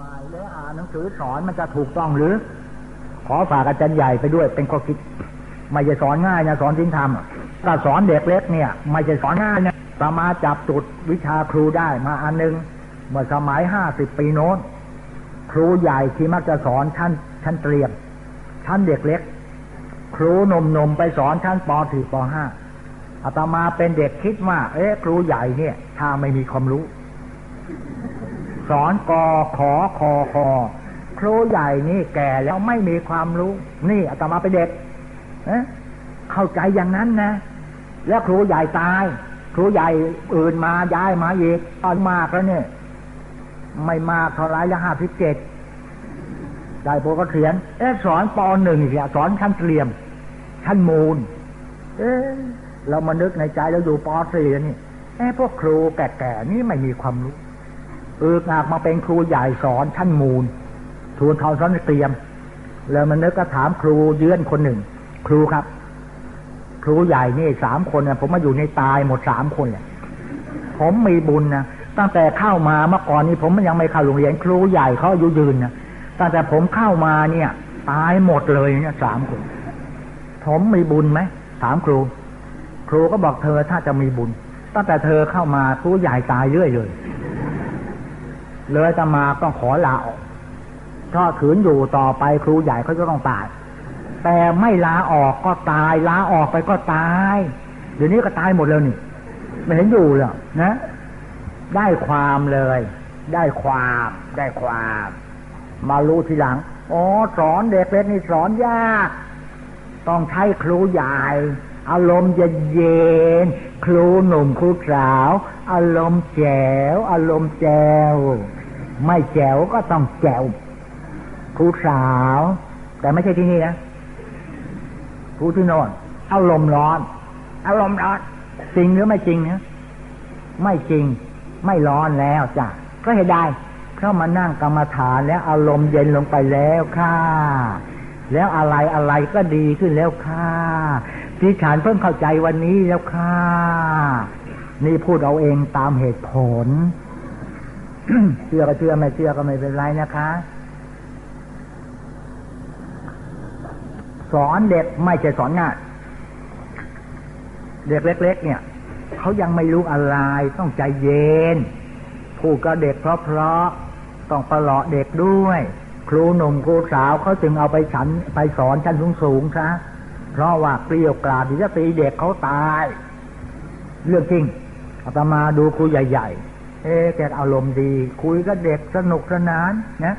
มาแล้วอ่านหนังสือสอนมันจะถูกต้องหรือ ขอฝากอาจารย์ใหญ่ไปด้วยเป็นข้อคิดไม่จะสอนง่ายนะสอนทิ้งธรรมถ้าสอนเด็กเล็กเนี่ย ไม่จะสอนง่ายนะสามารถจับจุดวิชาครูได้มาอันหนึง เมื่อสมัยห้าสิบปีโน้น ครูใหญ่ที่มักจะสอนชั้นชั้นเตรียมชั้นเด็กเล็ก ครูหนุ่มๆไปสอนชั้นป .4 ป .5 อาตมาเป็นเด็กคิดว่า เอ๊ะครูใหญ่เนี่ย ถ้าไม่มีความรู้ สอนกอขอคอคอครูใหญ่นี่แก่แล้วไม่มีความรู้ นี่อาตมาเป็นเด็กเอ๊ะเข้าใจอย่างนั้นนะ แล้วครูใหญ่ตาย ครูใหญ่อื่นมาย้ายมาอีกตอนมากแล้วเนี่ย ไม่มากเท่าไรละห้าสิบเจ็ดได้พวกก็เขียนเอ๊สอนปหนึ่งเนี่ยสอนชั้นเตรียมชั้นมูล เอ๊เรามานึกในใจเราอยู่ปสี่นี่เอ๊พวกครูแก่ๆนี่ไม่มีความรู้ เออกากมาเป็นครูใหญ่สอนชั้นมูลทูลเขาสอนเตรียม แล้วมันนึกก็ถามครูเยือนคนหนึ่ง ครูครับ ครูใหญ่นี่สามคนนะผมมาอยู่ในตายหมดสามคนเลยผมมีบุญนะตั้งแต่เข้ามาเมื่อก่อนนี้ผมยังไม่เข้าโรงเรียนครูใหญ่เขาอายุยืนนะตั้งแต่ผมเข้ามาเนี่ย ตายหมดเลยเนี่ยสามคน ผมมีบุญไหมถามครู ครูก็บอกเธอถ้าจะมีบุญ ตั้งแต่เธอเข้ามาครูใหญ่ตายเรื่อยเลย เลยจะมาต้องขอลาออกถ้าขืนอยู่ต่อไปครูใหญ่เขาจะต้องตาย แต่ไม่ลาออกก็ตาย ลาออกไปก็ตาย เดี๋ยวนี้ก็ตายหมดแล้วนี่ ไม่เห็นอยู่แล้วนะ ได้ความเลย ได้ความ ได้ความ มารู้ทีหลัง อ๋อ สอนเด็กเล็กนี่สอนยาก ต้องใช้ครูใหญ่ อารมณ์จะเย็นครูหนุ่มครูสาว อารมณ์แจ๋ว อารมณ์แจ๋วไม่แจ๋วก็ต้องแจ๋วครูสาว แต่ไม่ใช่ที่นี่นะครูที่โน่นอารมณ์ร้อน อารมณ์ร้อนจริงหรือไม่จริงเนี่ยไม่จริง ไม่ร้อนแล้วจ้ะก็เหตุใดเข้ามานั่งกรรมฐานแล้วอารมณ์เย็นลงไปแล้วค่ะ แล้วอะไรอะไรก็ดีขึ้นแล้วค่ะ ทีฉันเพิ่งเข้าใจวันนี้แล้วค่ะ นี่พูดเอาเองตามเหตุผล เชื่อก็เชื่อไม่เชื่อก็ไม่เป็นไรนะคะ สอนเด็กไม่ใช่สอนง่ายเด็กเล็ก ๆ เนี่ยเขายังไม่รู้อะไรต้องใจเย็นพูดกับเด็กเพราะๆต้องประหลาะเด็กด้วย ครูหนุ่มครูสาวเขาจึงเอาไปฉันไปสอนชั้นสูงๆซะ เพราะว่าเปรี้ยวกราดที่จะตีเด็กเขาตาย เรื่องจริงอาตมาดูครูใหญ่ ๆ เอ๊แกอารมณ์ดี คุยกับเด็กสนุกสนานนะ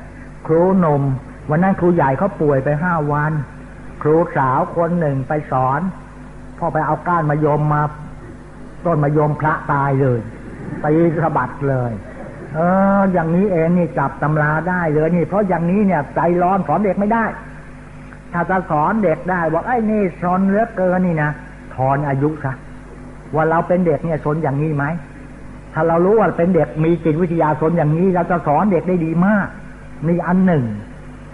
ครูหนุ่มวันนั้นครูใหญ่เขาป่วยไปห้าวัน ครูสาวคนหนึ่งไปสอนพ่อไปเอาก้านมายมมา ต้นมายมพระตายเลยตีสะบัดเลย เออ อย่างนี้เองนี่จับตำราได้เลยนี่ เพราะอย่างนี้เนี่ยใจร้อนสอนเด็กไม่ได้ ถ้าจะสอนเด็กได้บอกไอ้นี่สนเลือเกินนี่นะถอนอายุซะว่าเราเป็นเด็กเนี่ยสนอย่างนี้ไหมถ้าเรารู้ว่าเป็นเด็กมีจิตวิทยาสนอย่างนี้เราจะสอนเด็กได้ดีมากนี่อันหนึ่ง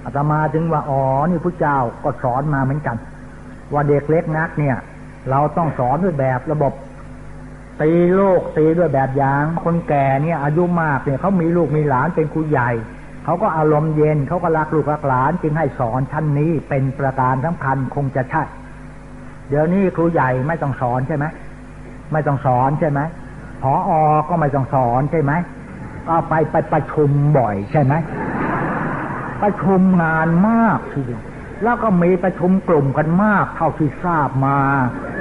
อาตมาถึงว่าอ๋อนี่พระเจ้าก็สอนมาเหมือนกัน ว่าเด็กเล็กนักเนี่ย เราต้องสอนด้วยแบบระบบตีโลกตีด้วยแบบอย่าง คนแก่เนี่ยอายุมากเนี่ยเขามีลูกมีหลานเป็นครูใหญ่ เขาก็อารมณ์เย็นเขาก็รักลูกรักหลาน จึงให้สอนชั้นนี้เป็นประการสำคัญคงจะใช่เดี๋ยวนี้ครูใหญ่ไม่ต้องสอนใช่ไหมไม่ต้องสอนใช่ไหมพออก็ไม่ต้องสอนใช่ไหมก็ไปไปประชุมบ่อยใช่ไหมประชุมงานมากทีเดียวแล้วก็มีประชุมกลุ่มกันมากเท่าที่ทราบมา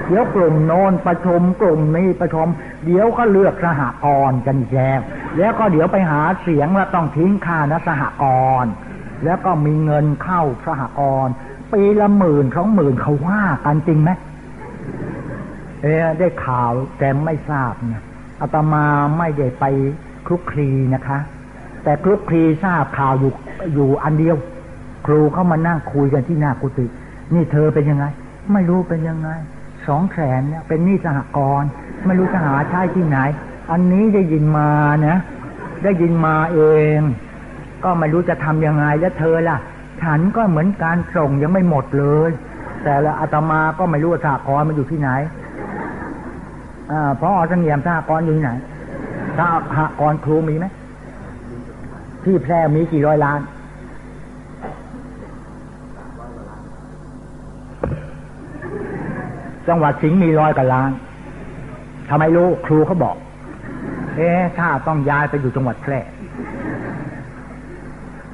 เดี๋ยวกลุ่มโน้นประชุมกลุ่มนี้ประชุม เดี๋ยวก็เลือกสหกรณ์กันแย่ แล้วก็เดี๋ยวไปหาเสียงแล้วต้องทิ้งค่านะสหกรณ์แล้วก็มีเงินเข้าสหกรณ์ปีละหมื่นสองหมื่นเขาว่ากันจริงไหมเออได้ข่าวแต่ไม่ทราบเนี่ยอาตมาไม่ได้ไปคลุกคลีนะคะ แต่คลุกคลีทราบข่าวอยู่อยู่อันเดียว ครูเข้ามานั่งคุยกันที่หน้ากุฏินี่เธอเป็นยังไง ไม่รู้เป็นยังไงสองแสนเนี่ยเป็นหนี้สหกรณ์ไม่รู้จะหาใช้ที่ไหน อันนี้ได้ยินมานะ ได้ยินมาเอง ก็ไม่รู้จะทำยังไงแล้วเธอล่ะ ฉันก็เหมือนการส่งยังไม่หมดเลย แต่ละอาตมาก็ไม่รู้ว่าสหกรณ์มันอยู่ที่ไหนอ่าเพราะอสังเงียมสหกรณ์อยู่ที่ไหนสหกรครูมีไหมที่แพร่มีกี่ร้อยล้านจังหวัดสิงห์มีร้อยกว่าล้านทำไมรู้ครูเขาบอก เอ๊ะถ้าต้องย้ายไปอยู่จังหวัดแพร่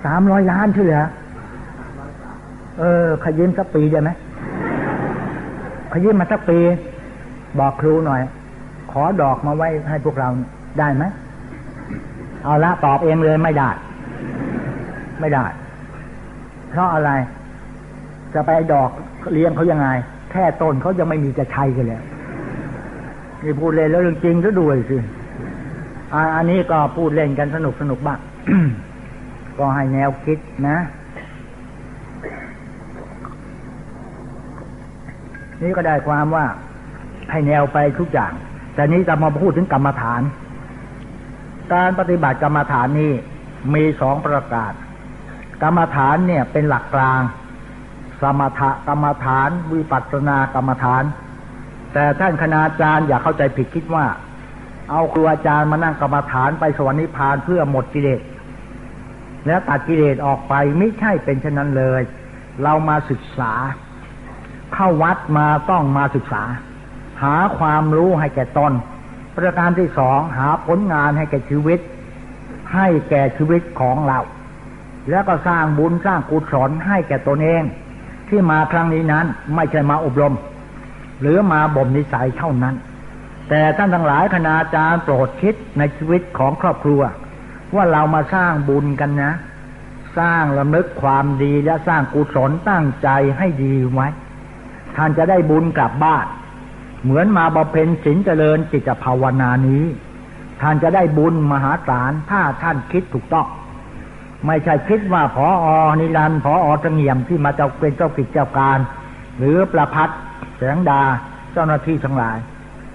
สามร้อยล้านใช่เหรอเออ ขยิมสักปีได้ไหมขยิมมาสักปี บอกครูหน่อย ขอดอกมาไว้ให้พวกเราได้ไหมเอาละตอบเองเลยไม่ได้ ไม่ได้ เพราะอะไร จะไปดอกเลี้ยงเขายังไง แค่ต้นเขายังไม่มีจะใช้กันแล้วนี่พูดเล่นแล้วเรื่องจริงก็ด้วยสิ อันนี้ก็พูดเล่นกันสนุกสนุกบ้างก็ให้แนวคิดนะ นี่ก็ได้ความว่าให้แนวไปทุกอย่าง แต่นี้จะมาพูดถึงกรรมฐาน การปฏิบัติกรรมฐานนี้มีสองประการกรรมฐานเนี่ยเป็นหลักกลาง สมถกรรมฐาน วิปัสสนากรรมฐาน แต่ท่านคณาจารย์อย่าเข้าใจผิดคิดว่า เอาครูอาจารย์มานั่งกรรมฐานไปสวรรค์นิพพานเพื่อหมดกิเลสแล้วตัดกิเลสออกไปไม่ใช่เป็นเช่นนั้นเลย เรามาศึกษา เข้าวัดมาต้องมาศึกษา หาความรู้ให้แก่ตนประการที่สองหาผลงานให้แก่ชีวิต ให้แก่ชีวิตของเรา แล้วก็สร้างบุญสร้างกุศลให้แก่ตนเอง ที่มาครั้งนี้นั้นไม่ใช่มาอบรม หรือมาบ่มนิสัยเท่านั้น แต่ท่านทั้งหลายคณาจารย์โปรดคิดในชีวิตของครอบครัว ว่าเรามาสร้างบุญกันนะ สร้างลำลึกความดีและสร้างกุศลตั้งใจให้ดีไว้ท่านจะได้บุญกลับบ้าน เหมือนมาบำเพ็ญศีลเจริญจิตภาวนานี้ ท่านจะได้บุญมหาศาลถ้าท่านคิดถูกต้องไม่ใช่คิดว่าพออนิรันพออตะเงียมที่มาเจ้าเป็นเจ้ากิจเจ้าการ หรือประพัดแสงดาเจ้าหน้าที่ทั้งหลาย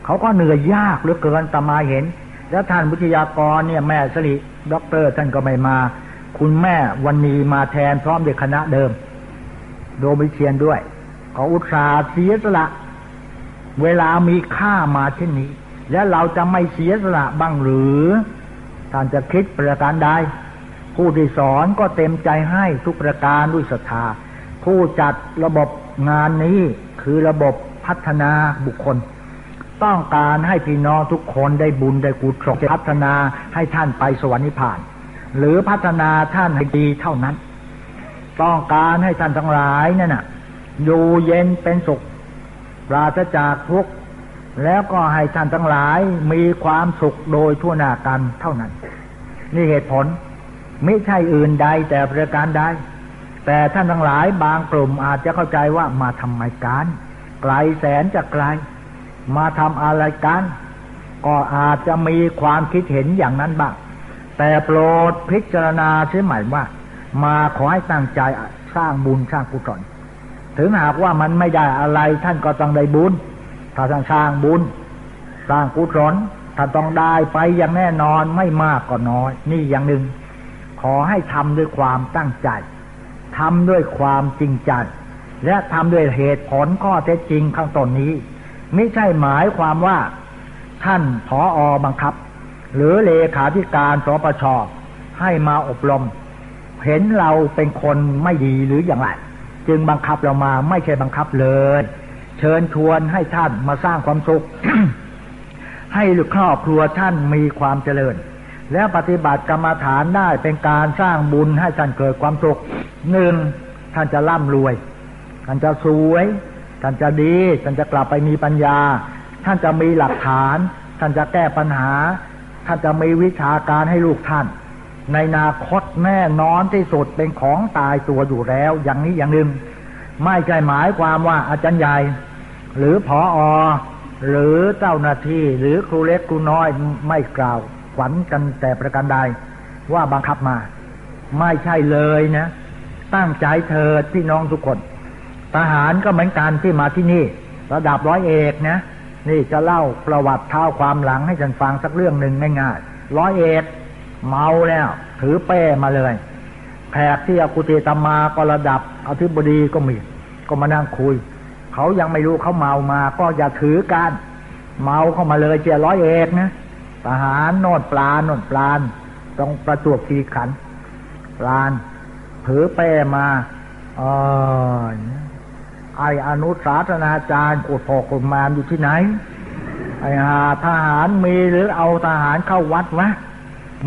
เขาก็เหนื่อยยากเหลือเกินตมาเห็น แล้วท่านวิทยากรเนี่ยแม่สลิด็อกเตอร์ท่านก็ไม่มา คุณแม่วันนี้มาแทนพร้อมเด็กคณะเดิม โดมิเชียนด้วยเขาอุตส่าห์เสียสละ เวลามีค่ามาเช่นนี้ แล้วเราจะไม่เสียสละบ้างหรือท่านจะคิดประการใดผู้ที่สอนก็เต็มใจให้ทุกประการด้วยศรัทธาผู้จัดระบบงานนี้คือระบบพัฒนาบุคคล ต้องการให้พี่น้องทุกคนได้บุญได้กุศลพัฒนาให้ท่านไปสวรรค์นิพพาน หรือพัฒนาท่านให้ดีเท่านั้น ต้องการให้ท่านทั้งหลายนั่นน่ะอยู่เย็นเป็นสุขปราศจากทุกข์แล้วก็ให้ท่านทั้งหลายมีความสุขโดยทั่วหน้ากันเท่านั้น นี่เหตุผลไม่ใช่อื่นใดแต่ประการใดแต่ท่านทั้งหลายบางกลุ่มอาจจะเข้าใจว่ามาทำไมการไกลแสนจะไกล มาทำอะไรกัน ก็อาจจะมีความคิดเห็นอย่างนั้นบ้าง แต่โปรดพิจารณาเสียใหม่ว่า มาขอให้ตั้งใจสร้างบุญสร้างกุศลถึงหากว่ามันไม่ได้อะไรท่านก็ต้องได้บุญ ถ้าท่านสร้างบุญ สร้างกุศลท่านต้องได้ไปอย่างแน่นอนไม่มากก็น้อย นี่อย่างหนึ่ง ขอให้ทำด้วยความตั้งใจทำด้วยความจริงจังและทำด้วยเหตุผลข้อเท็จจริงข้างต้นนี้ ไม่ใช่หมายความว่า ท่านผออบังคับ หรือเลขาธิการสปชให้มาอบรม เห็นเราเป็นคนไม่ดีหรืออย่างไร จึงบังคับเรามาไม่ใช่บังคับเลย เชิญชวนให้ท่านมาสร้างความสุข ให้ครอบครัวท่านมีความเจริญ แล้วปฏิบัติกรรมฐานได้เป็นการสร้างบุญให้ท่านเกิดความสุขหนึ่งท่านจะร่ำรวย ท่านจะสวย ท่านจะดี ท่านจะกลับไปมีปัญญา ท่านจะมีหลักฐาน ท่านจะแก้ปัญหา ท่านจะมีวิชาการให้ลูกท่าน ในนาคตแน่นอนที่สุดเป็นของตายตัวอยู่แล้ว อย่างนี้อย่างหนึ่งไม่ใช่หมายความว่าอาจารย์ใหญ่ หรือผออหรือเจ้าหน้าที่หรือครูเล็กครูน้อยไม่กล่าวขวัญกันแต่ประการใด ว่าบังคับมา ไม่ใช่เลยนะ ตั้งใจเถิดพี่น้องทุกคน ทหารก็เหมือนกันที่มาที่นี่ ระดับร้อยเอกนะนี่จะเล่าประวัติเท้าความหลังให้ฉันฟังสักเรื่องหนึ่งง่ายๆร้อยเอกเมาแล้ว ถือเป้มาเลยแขกที่อากุติตมาก็ระดับอธิบดีก็มี ก็มานั่งคุย เขายังไม่รู้เขาเมามา ก็อย่าถือการเมาเข้ามาเลยเจ้าร้อยเอกนะทหารโนดปลาโนดปลานตรงประจวบคีขันปลานถือเป้มาเออ ไออนุสาสนาจารย์กดพอกดมามอยู่ที่ไหน ไอหาทหารมีหรือเอาทหารเข้าวัดวะ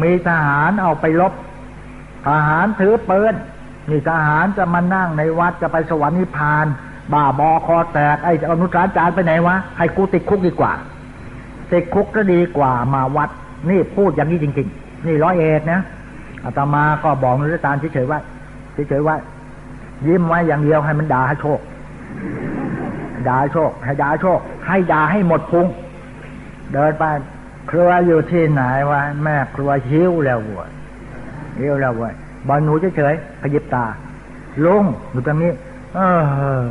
มีทหารเอาไปลบ ทหารถือปืนนี่ทหารจะมานั่งในวัดจะไปสวรรค์นิพพาน บ้าบอคอแตกไออนุสาจารย์ไปไหนวะให้กูติดคุกดีกว่าติดคุกก็ดีกว่ามาวัด นี่พูดอย่างนี้จริง ๆ นี่ร้อยเอ็ดนะอาตมาก็บอกนุสตารเฉยๆว่าเฉยๆว่ายิ้มไว้อย่างเดียวให้มันด่าให้โชค ด่าโชค ให้ด่าโชค ให้ด่าให้หมดพุง เดินไปครัวอยู่ที่ไหนวะแม่ครัวหิวแล้วเว้ยหิวแล้วเว้ยบอลหนูเฉยๆขยิบตาลุงอยู่ตรงนี้ เออ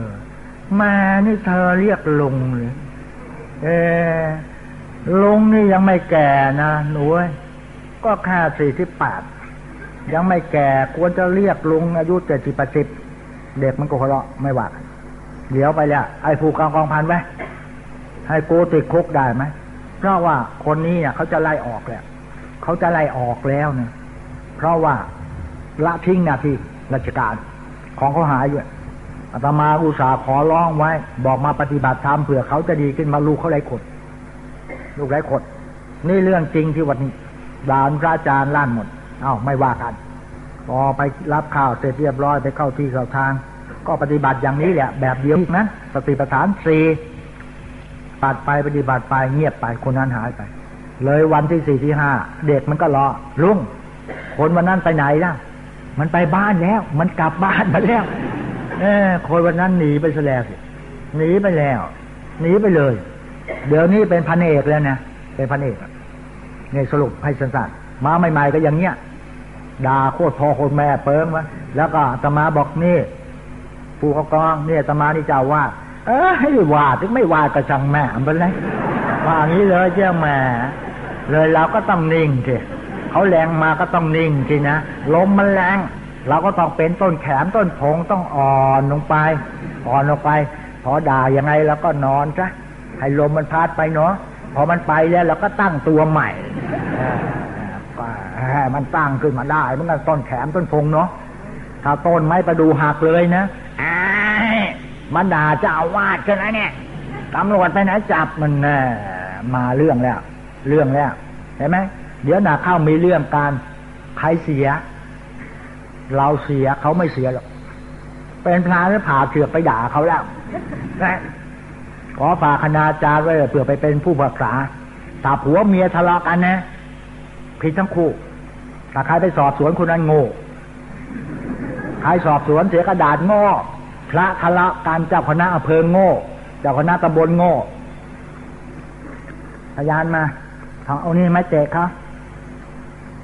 ม่นี่เธอเรียกลุงเลยเออลุงนี่ยังไม่แก่นะหนูก็แค่สี่สิบแปดยังไม่แก่ควรจะเรียกลุงอายุเจ็ดสิบแปดสิบเด็กมันก็หัวเราะไม่ว่า เดี๋ยวไปแล้วไอ้ผูกกองกองพันไหมให้กูติดคุกได้ไหมเพราะว่าคนนี้เนี่ยเขาจะไล่ออกแล้วเขาจะไล่ออกแล้วเนี่ยเพราะว่าละทิ้งหน้าที่ราชการของเขาหายอยู่อาตมาอุตส่าห์ขอร้องไว้ บอกมาปฏิบัติธรรมเผื่อเขาจะดีขึ้นมาลูกเขาไรขดลูกไรขดนี่เรื่องจริงที่วันนี้ดานพระอาจารย์ล้านหมด เอา้าไม่ว่ากันพอไปรับข้าวเสร็จเรียบร้อยไปเข้าที่เข้าทาง ก็ปฏิบัติอย่างนี้แหละ แบบเดียวนะสติปัฏฐานสี่ปัดไปปฏิบัติไปเงียบไปคนนั้นหายไป เลยวันที่สี่ที่ห้าเด็กมันก็รอลุงคนวันนั้นไปไหนล่ะ มันไปบ้านแล้ว มันกลับบ้านมาแล้วเออคนวันนั้นหนีไปซะแล้วหนีไปแล้วหนีไปเลย เดี๋ยวนี้เป็นพันเอกแล้วนะเป็นพันเอกเนี่ยสรุปให้สั้นๆมาใหม่ ๆ ก็อย่างเงี้ยด่าโคตรพอคนแม่เปิ้งวะแล้วก็ตมาบอกนี่ ผู้เขากองเนี่ยตมานี่เจ้าว่า เออให้ว่าถึงไม่ว่าก็ช่างแม่เป็นไรว่างี้เลยเจ้าแม่เลยเราก็ต้องนิ่งทีเขาแรงมาก็ต้องนิ่งทีนะลมมันแรงเราก็ต้องเป็นต้นแขนต้นผงต้องอ่อนลงไป อ่อนลงไป พอด่ายังไงเราก็นอนซะให้ลมมันพัดไปเนาะพอมันไปแล้วเราก็ตั้งตัวใหม่มันตั้งขึ้นมาได้มันก็ต้นแขนต้นพงเนาะ ถ้าต้นไม้ประดูหักเลยนะมันด่าเจ้าอาวาสกันนะเนี่ยตำรวจไปไหนจับมันน่มาเรื่องแล้ว เรื่องแล้วเห็นไหมเดี๋ยวหนาเข้ามีเรื่องการใครเสีย เราเสียเขาไม่เสียหรอกเป็นพระแล้วผ่าเถือกไปด่าเขาแล้วนะขอฝากคณาจารย์ไว้เผื่อไปเป็นผู้ปรึกษาถ้าผัวเมียทะเลาะกันนะผิดทั้งคู่ถ้าใครไปสอบสวนคนนั้นโง่ ใครสอบสวนเสียกระดาษโง่ พระทะเลาะกันเจ้าคณะอำเภอโง่ เจ้าคณะตำบลโง่พยานมาทางเอานี่ไม้เจกเขา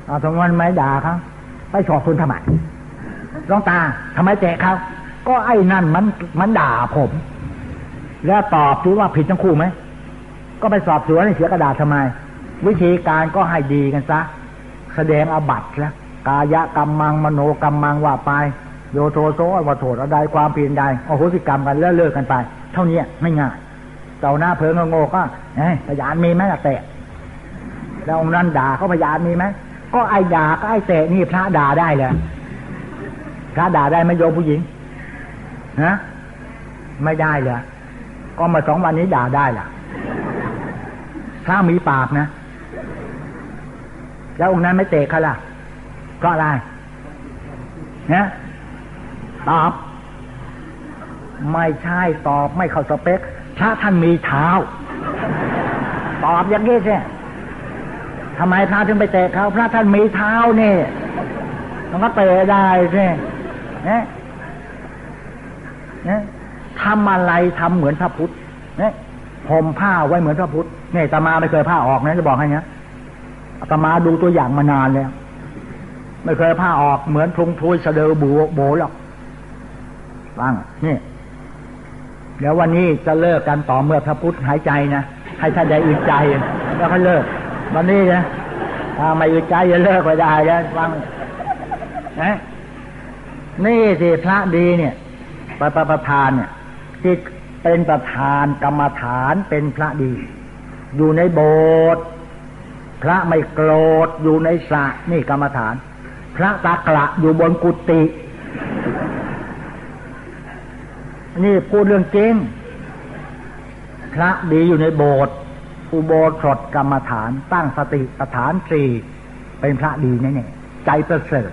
เอาทางวันไม้ด่าเขาไปสอบสวนทำไมร้องตาทำไมเจกเขาก็ไอ้นั่นมันมันด่าผม แล้วตอบดูว่าผิดทั้งคู่ไหมก็ไปสอบสวนเสียกระดาษทำไม วิธีการก็ให้ดีกันซะ แสดงอบัตแล้วกายกรรมมังมโนกรรมมังว่าไป โยโทโซว่าโทษอะไรความเพียรใดโอโหสิกรรมกันแล้วเลิกกันไป เท่านี้ไม่ง่ายเจ้าหน้าเพิงโง่ก็เอ้พยานมีไหมล่ะแตะแล้วองนั้นด่าเขาพยานมีไหมก็ไอ้ด่าก็ไอ้แตะนี่พระด่าได้เลยพระด่าได้ไหมโยผู้หญิงฮะไม่ได้เลยก็มาสองวันนี้ด่าได้ล่ะถ้ามีปากนะ แล้วองค์นั้นไม่เตะเขาล่ะเพราะอะไรนะ ตอบ ไม่ใช่ตอบไม่เข้าสเปคพระท่านมีเท้า ตอบอย่างนี้ใช่ทำไมพระถึงไปเตะเขาพระท่านมีเท้านี่มันก็เตะได้ใช่เนี่ยเนี่ยทำอะไรทำเหมือนพระพุทธเนี่ยห่มผ้าไว้เหมือนพระพุทธเนี่ยตมาไม่เคยผ้าออกนะจะบอกให้เนี้ยตมาดูตัวอย่างมานานแล้ว ไม่เคยผ้าออกเหมือนทุงทุยเสดอบูโบหรอก ฟังนี่เดี๋ยววันนี้จะเลิกกันต่อเมื่อพระพุทธหายใจนะให้ท่านได้อึดใจแล้วก็เลิก วันนี้นะถ้าไม่อึดใจจะเลิกไปได้แล้วฟังนะนี่สิพระดีเนี่ยประประประธานเนี่ยที่เป็นประธานกรรมฐานเป็นพระดี อยู่ในโบสถ์พระไม่โกรธอยู่ในสระนี่กรรมฐาน พระตากระอยู่บนกุฏิ นี่พูดเรื่องจริง พระดีอยู่ในโบสถ์อุโบสถกรรมฐาน ตั้งสติสถานสี่เป็นพระดีแน่ๆใจประเสริฐ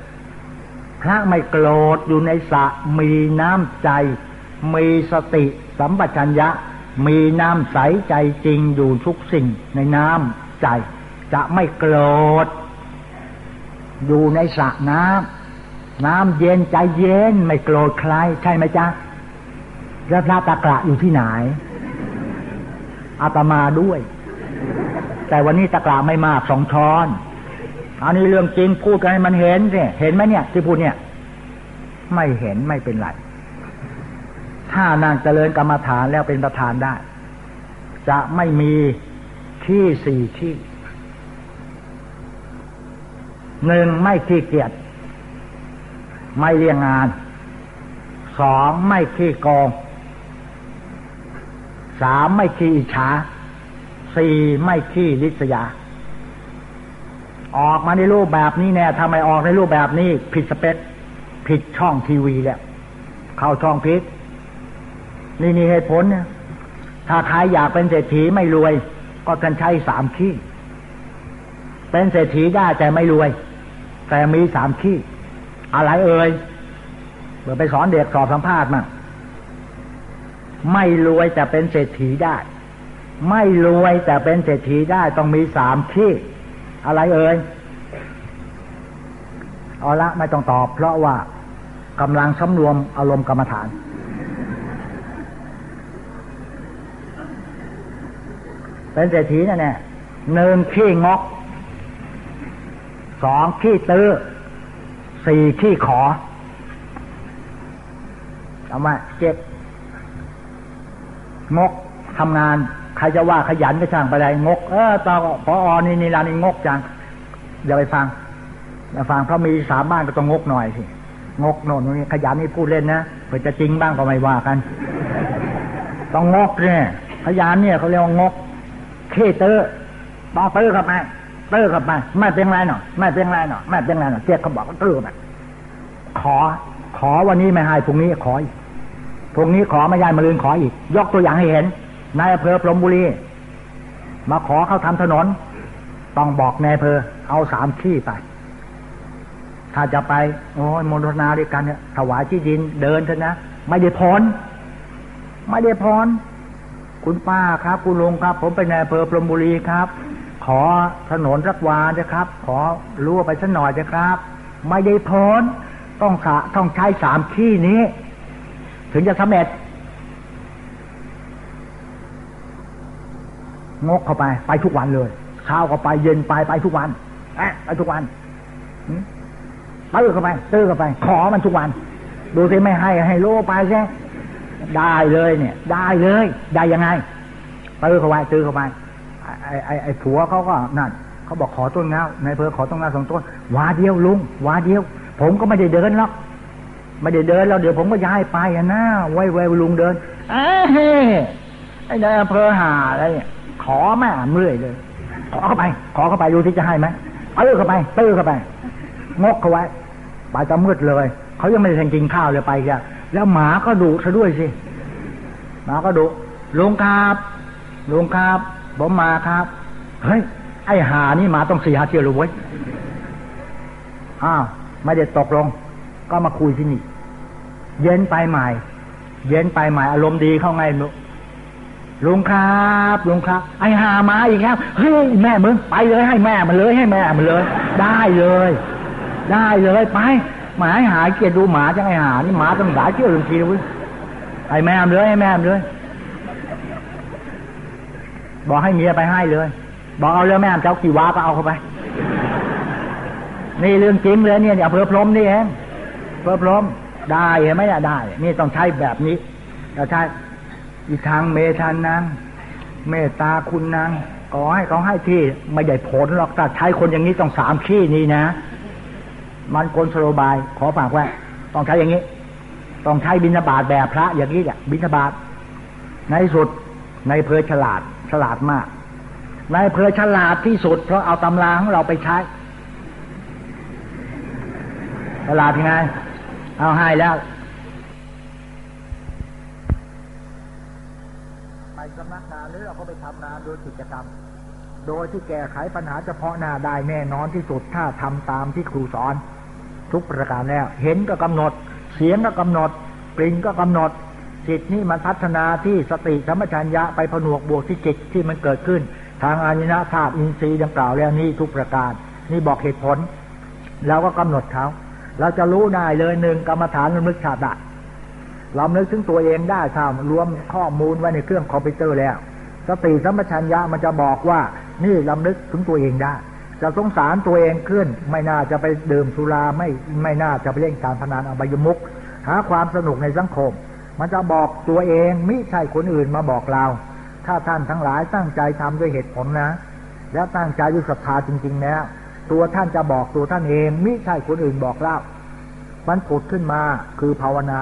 พระไม่โกรธอยู่ในสะมีน้ำใจ มีสติสัมปชัญญะ มีน้ำใสใจจริงอยู่ทุกสิ่งในน้ำใจ จะไม่โกรธ อยู่ในสระน้ำน้ำเย็นใจเย็นไม่โกรธใครใช่ไหมจ๊ะ แล้วพระตะกระอยู่ที่ไหนอาตมาด้วย แต่วันนี้ตะกระไม่มากสองช้อนอันนี้เรื่องจริงพูดกันให้มันเห็นสิเห็นไหมเนี่ย ที่พูดเนี่ย ไม่เห็นไม่เป็นไรถ้านางเจริญกรรมฐานแล้วเป็นประธานได้ จะไม่มีที่สี่ที่หนึ่งไม่ขี้เกียจไม่เรียงงานสองไม่ขี้โกง สามไม่ขี้อิจฉาสี่ไม่ขี้ลิษยา ออกมาในรูปแบบนี้แน่ทำไมออกในรูปแบบนี้ผิดสเปคผิดช่องทีวีแล้วเข้าช่องพิษนี่นี่เหตุผลเนี่ยถ้าใครอยากเป็นเศรษฐีไม่รวย ก็กันใช้สามขี้ เป็นเศรษฐีได้แต่ไม่รวย แต่มีสามขี้ อะไรเอ่ยเมื่อไปสอนเด็กสอบสัมภาษณ์มา ไม่รวยแต่เป็นเศรษฐีได้ ไม่รวยแต่เป็นเศรษฐีได้ต้องมีสามขี้อะไรเอ่ยเอาละไม่ต้องตอบ เพราะว่ากำลังสำรวมอารมณ์กรรมฐาน เป็นเศรษฐีนั่นแน่หนึ่งขี้งกสองขี้ตื้อสี่ขี้ขอเอามาเจ็ด งกทำงานใครจะว่าขยันก็ช่างไปได้งก เออตอพออนี่นี่ร้านนี้งกจังอย่าไปฟังอย่าฟังเพราะมีสามบ้านก็ต้องงกหน่อยสิงกโน่นนี่ขยันนี่พูดเล่นนะเผื่อจะจริงบ้างก็ไม่ว่ากัน ต้องงกเนี่ยขยันเนี่ยเขาเรียกว่างกเคเตอร์ต่อเตอร์เข้าไปเตอร์เข้าไปไม่เป็นไรหน่อยไม่เป็นไรหน่อยไม่เป็นไรหน่อยเจ๊เขาบอกเตอร์แบบขอ ขอวันนี้ไม่ให้พรุ่งนี้ขออีก พรุ่งนี้ขอไม่ยายมาลืนขออีก ยกตัวอย่างให้เห็นนายอำเภอพรมบุรี มาขอเขาทำถนน ต้องบอกนายอำเภอเอาสามขี้ไป ถ้าจะไป โอ้ยมณฑนาด้วยกันเนี่ยถวายที่ดินเดินเถอะนะ ไม่ได้พรไม่ได้พรคุณป้าครับ คุณลุงครับ ผมเป็นนายอำเภอพรมบุรีครับ ขอถนนสักวานะครับ ขอรั่วไปสักหน่อยนะครับ ไม่ได้พรต้องสะต้องใช้สามขี้นี้ ถึงจะสำเร็จงกเข้าไป ไปทุกวันเลยเช้าเข้าไปเย็นไปไปทุกวันอะไปทุกวันตื้อเข้าไปตื้อเข้าไป ขอมันทุกวัน ดูสิไม่ให้ให้โลไปใช่ได้เลยเนี่ย ได้เลย ได้ยังไงตื้อเข้าไปตื้อเข้าไปไอ้ไอ้ไอ้ผัวเขาก็นั่นเขาบอกขอต้นเงาในเพอขอต้นเงาสองต้นวาเดียวลุงวาเดียว ผมก็ไม่ได้เดินหรอก ไม่ได้เดินแล้วเดี๋ยวผมก็ย้ายไปอะนะไว้ไว้ลุงเดินเอ้ไอ้นายอำเภอหาอะไรขอแม่เมื่อยเลย ขอเข้าไป ขอเข้าไปดูที่จะให้ไหมตื้อเข้าไปตื้อเข้าไปงกเข้าไว้ไปจะมืดเลยเขายังไม่ได้ทกินข้าวเลยไปแกแล้วหมาก็ดุซะด้วยสิหมาก็ดุลุงครับลุงครับผมมาครับเฮ้ยไอ้หานี่มาต้องสี่หาเที่ยวรู้ไว้อ้าวไม่ได้ตกลง ก็มาคุยที่นี่ เย็นไปใหม่ เย็นไปใหม่อารมณ์ดีเข้าไงลุงครับลุงครับ ไอหามาอีกแล้วเฮ้ยแม่มึงไปเลยให้แม่มันเลยให้แม่มันเลย ได้เลย ได้เลยไปหมาหาเกียรดูหมาจังไอหานี่หมาต้องหลายเที่ยวลงทีเลยไอแม่มเลยให้แม่มเลย บอกให้เมียไปให้เลย บอกเอาเรื่องแม่เจ้ากี่วาก็เอาเข้าไป นี่เรื่องจริงเลยเนี่ยเนี่ยเพื่อพรมนี่เอง เพื่อพรมได้เห็นไหมเนี่ยได้ นี่ต้องใช้แบบนี้เราใช้อีทางเมทานนางเมตตาคุณนางขอให้เขาให้ที่ไม่ได้ผลหรอกแต่ใช้คนอย่างนี้ต้องสามขี้นี้นะ มันกลสโลบาย ขอฝากไว้ต้องใช้อย่างนี้ ต้องใช้บิณฑบาตแบบพระ อย่างนี้แหละบิณฑบาตในสุดในเพอฉลาดฉลาดมาก ในเพอฉลาดที่สุด เพราะเอาตำราของเราไปใช้ตลาดยังไง เอาให้แล้วไปสำนักงานหรือเราก็ไปทำงานโดยกิจกรรม โดยที่แก้ไขปัญหาเฉพาะหน้าได้แน่นอนที่สุดถ้าทำตามที่ครูสอน ทุกประการแล้ว เห็นก็กำหนด เสียงก็กำหนดกลิ่นก็กำหนดจิตนี่มันพัฒนาที่สติสัมปชัญญะไปผนวกบวกที่จิตที่มันเกิดขึ้น ทางอานินาธาตุอินทรีย์ดังกล่าวแล้วนี่ทุกประการ นี่บอกเหตุผล แล้วก็กำหนดเขา เราจะรู้ได้เลยหนึ่งกรรมฐานระลึกชาติได้เรานึกถึงตัวเองได้ถ้ารวมข้อมูลไว้ในเครื่องคอมพิวเตอร์แล้ว สติสัมปชัญญะมันจะบอกว่านี่ลำลึกถึงตัวเองได้ จะสงสารตัวเองขึ้น ไม่น่าจะไปดื่มสุราไม่ไม่น่าจะไปเล่นการพนันอบายมุกหาความสนุกในสังคม มันจะบอกตัวเองไม่ใช่คนอื่นมาบอกเรา ถ้าท่านทั้งหลายตั้งใจทำด้วยเหตุผลนะ แล้วตั้งใจด้วยศรัทธาจริงๆแล้ว ตัวท่านจะบอกตัวท่านเองไม่ใช่คนอื่นบอกเล่ามันผุดขึ้นมาคือภาวนา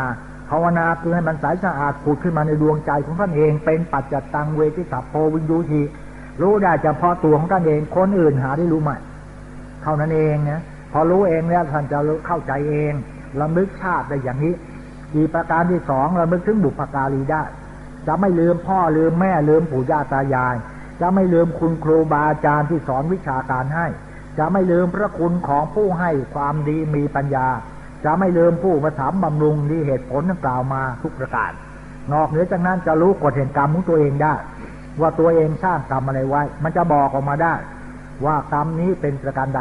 ภาวนาคือให้มันใสสะอาดผุดขึ้นมาในดวงใจของท่านเอง เป็นปัจจตังเวทิสัพโพวิญญูทีรู้ได้เฉพาะตัวของท่านเองคนอื่นหาได้รู้ไหมเท่านั้นเองนะพอรู้เองแล้วท่านจะเข้าใจเองลำลึกชาติได้อย่างนี้อีประการที่สองลำลึกถึงบุพการีได้ จะไม่ลืมพ่อลืมแม่ลืมปู่ย่าตายาย จะไม่ลืมคุณครูบาอาจารย์ที่สอนวิชาการให้ จะไม่ลืมพระคุณของผู้ให้ความดีมีปัญญา จะไม่ลืมผู้มาถามบำรุงที่เหตุผลที่กล่าวมาทุกประการ นอกเหนือจากนั้นจะรู้กฎแห่งกรรมของตัวเองได้ ว่าตัวเองสร้างกรรมอะไรไว้ มันจะบอกออกมาได้ ว่ากรรมนี้เป็นประการใด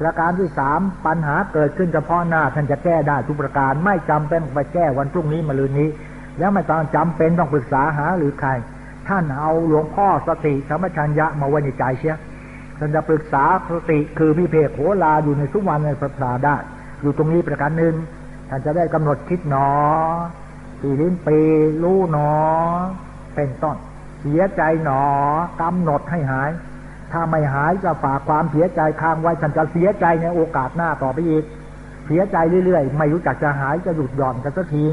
ประการที่สามปัญหาเกิดขึ้นเฉพาะหน้าท่านจะแก้ได้ทุกประการ ไม่จำเป็นไปแก้วันพรุ่งนี้มาลืนนี้ แล้วไม่ต้องจำเป็นต้องปรึกษาหาหรือใคร ท่านเอาหลวงพ่อสติสัมปชัญญะมาไว้ในใจเชีย ท่านจะปรึกษาสติคือพิเพกโหลาอยู่ในทุกวันในพระษาได้ อยู่ตรงนี้ประการหนึ่งท่านจะได้กำหนดคิดหนอปีลิ้นปีรู้หนอ เป็นต้น เสียใจหนอกำหนดให้หาย ถ้าไม่หายจะฝากความเสียใจค้างไว้ท่านจะเสียใจในโอกาสหน้าต่อไปอีก เสียใจเรื่อยๆ ไม่รู้จักจะหายจะหยุดหย่อนกันสักที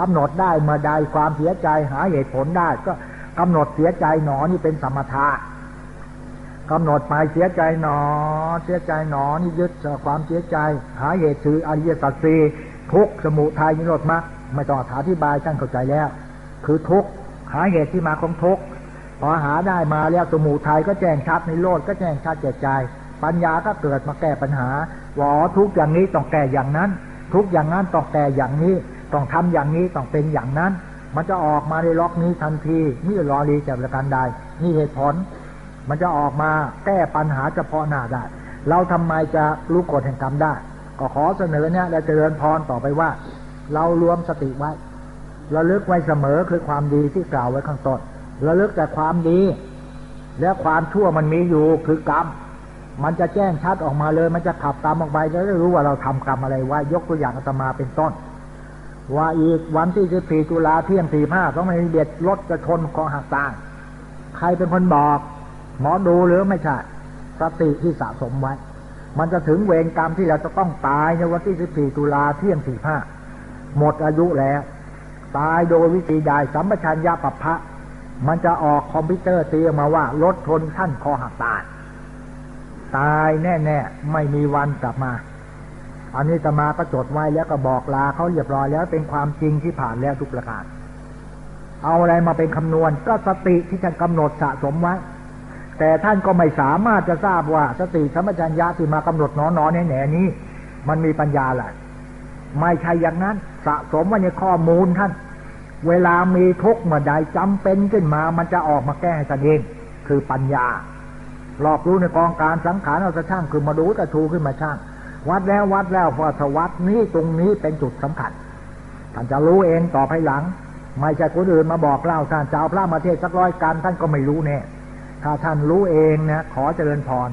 กำหนดได้เมื่อใดความเสียใจหาเหตุผลได้ ก็กำหนดเสียใจหนอนี่เป็นสมถะ กำหนดไปเสียใจหนอ เสียใจหนอนี่ยึดความเสียใจ หาเหตุคืออริยสัจสีทุกสมุทัยนิโรธมรรคไม่ต้องอธิบายท่านเข้าใจแล้ว คือทุกหาเหตุที่มาของทุกพอหาได้มาแล้วสมุทัยก็แจ้งชัดในโลดก็แจ้งชัดแก่ใจ ปัญญาก็เกิดมาแก้ปัญหาว่าทุกอย่างนี้ต้องแก้อย่างนั้น ทุกอย่างนั้นต้องแก้อย่างนี้ ต้องทำอย่างนี้ต้องเป็นอย่างนั้น มันจะออกมาในล็อกนี้ทันทีนี่รอรีจากประการใดนี่เหตุผล มันจะออกมาแก้ปัญหาเฉพาะหน้าได้ เราทำไมจะรู้กฎแห่งกรรมได้ ก็ขอเสนอเนี่ยและเจริญพรต่อไปว่า เรารวมสติไว้ระลึกไว้เสมอคือความดีที่กล่าวไว้ข้างต้นระลึกแต่ความดี และความชั่วมันมีอยู่คือกรรมมันจะแจ้งชัดออกมาเลย มันจะขับกรรมออกไปจะได้รู้ว่าเราทำกรรมอะไรไว้ยกตัวอย่างอาตมาเป็นต้น ว่าอีกวันที่สิบสี่ตุลาเที่ยงสี่ห้าต้องมีเด็ดรถจะชนคอหักตายใครเป็นคนบอก หมอดูหรือไม่ใช่สติที่สะสมไว้ มันจะถึงเวรกรรมที่เราจะต้องตายในวันที่สิบสี่ตุลาเที่ยงสี่ห้าหมดอายุแล้ว ตายโดยวิธีใดสัมปชัญญะปัปพะ มันจะออกคอมพิวเตอร์เตียมาว่ารถชนท่านคอหักตาย ตายแน่ๆ ไม่มีวันกลับมา อันนี้ตมาก็จดไว้แล้วก็บอกลาเขาเรียบร้อยแล้วเป็นความจริงที่ผ่านแล้วทุกประการ เอาอะไรมาเป็นคำนวณก็สติที่ท่านกำหนดสะสมไว้ แต่ท่านก็ไม่สามารถจะทราบว่าสติสัมปชัญญะที่มากำหนดนอนนอนแหน่นี้ มันมีปัญญาแหละไม่ใช่อย่างนั้น สะสมไว้ในข้อมูลท่าน เวลามีทุกข์เมื่อใดจำเป็นขึ้นมา มันจะออกมาแก้ท่านเอง คือปัญญารอบรู้ในกองการสังขารเอาจะช่างคือมาดูตะชูขึ้นมาช่าง วัดแล้ววัดแล้วพอทวัดนี้ตรงนี้เป็นจุดสำคัญท่านจะรู้เองต่อภายหลัง ไม่ใช่คนอื่นมาบอกเล่าท่านจะเอาพระมาเทศสักร้อยกันท่านก็ไม่รู้แน่ ถ้าท่านรู้เองนะขอเจริญพร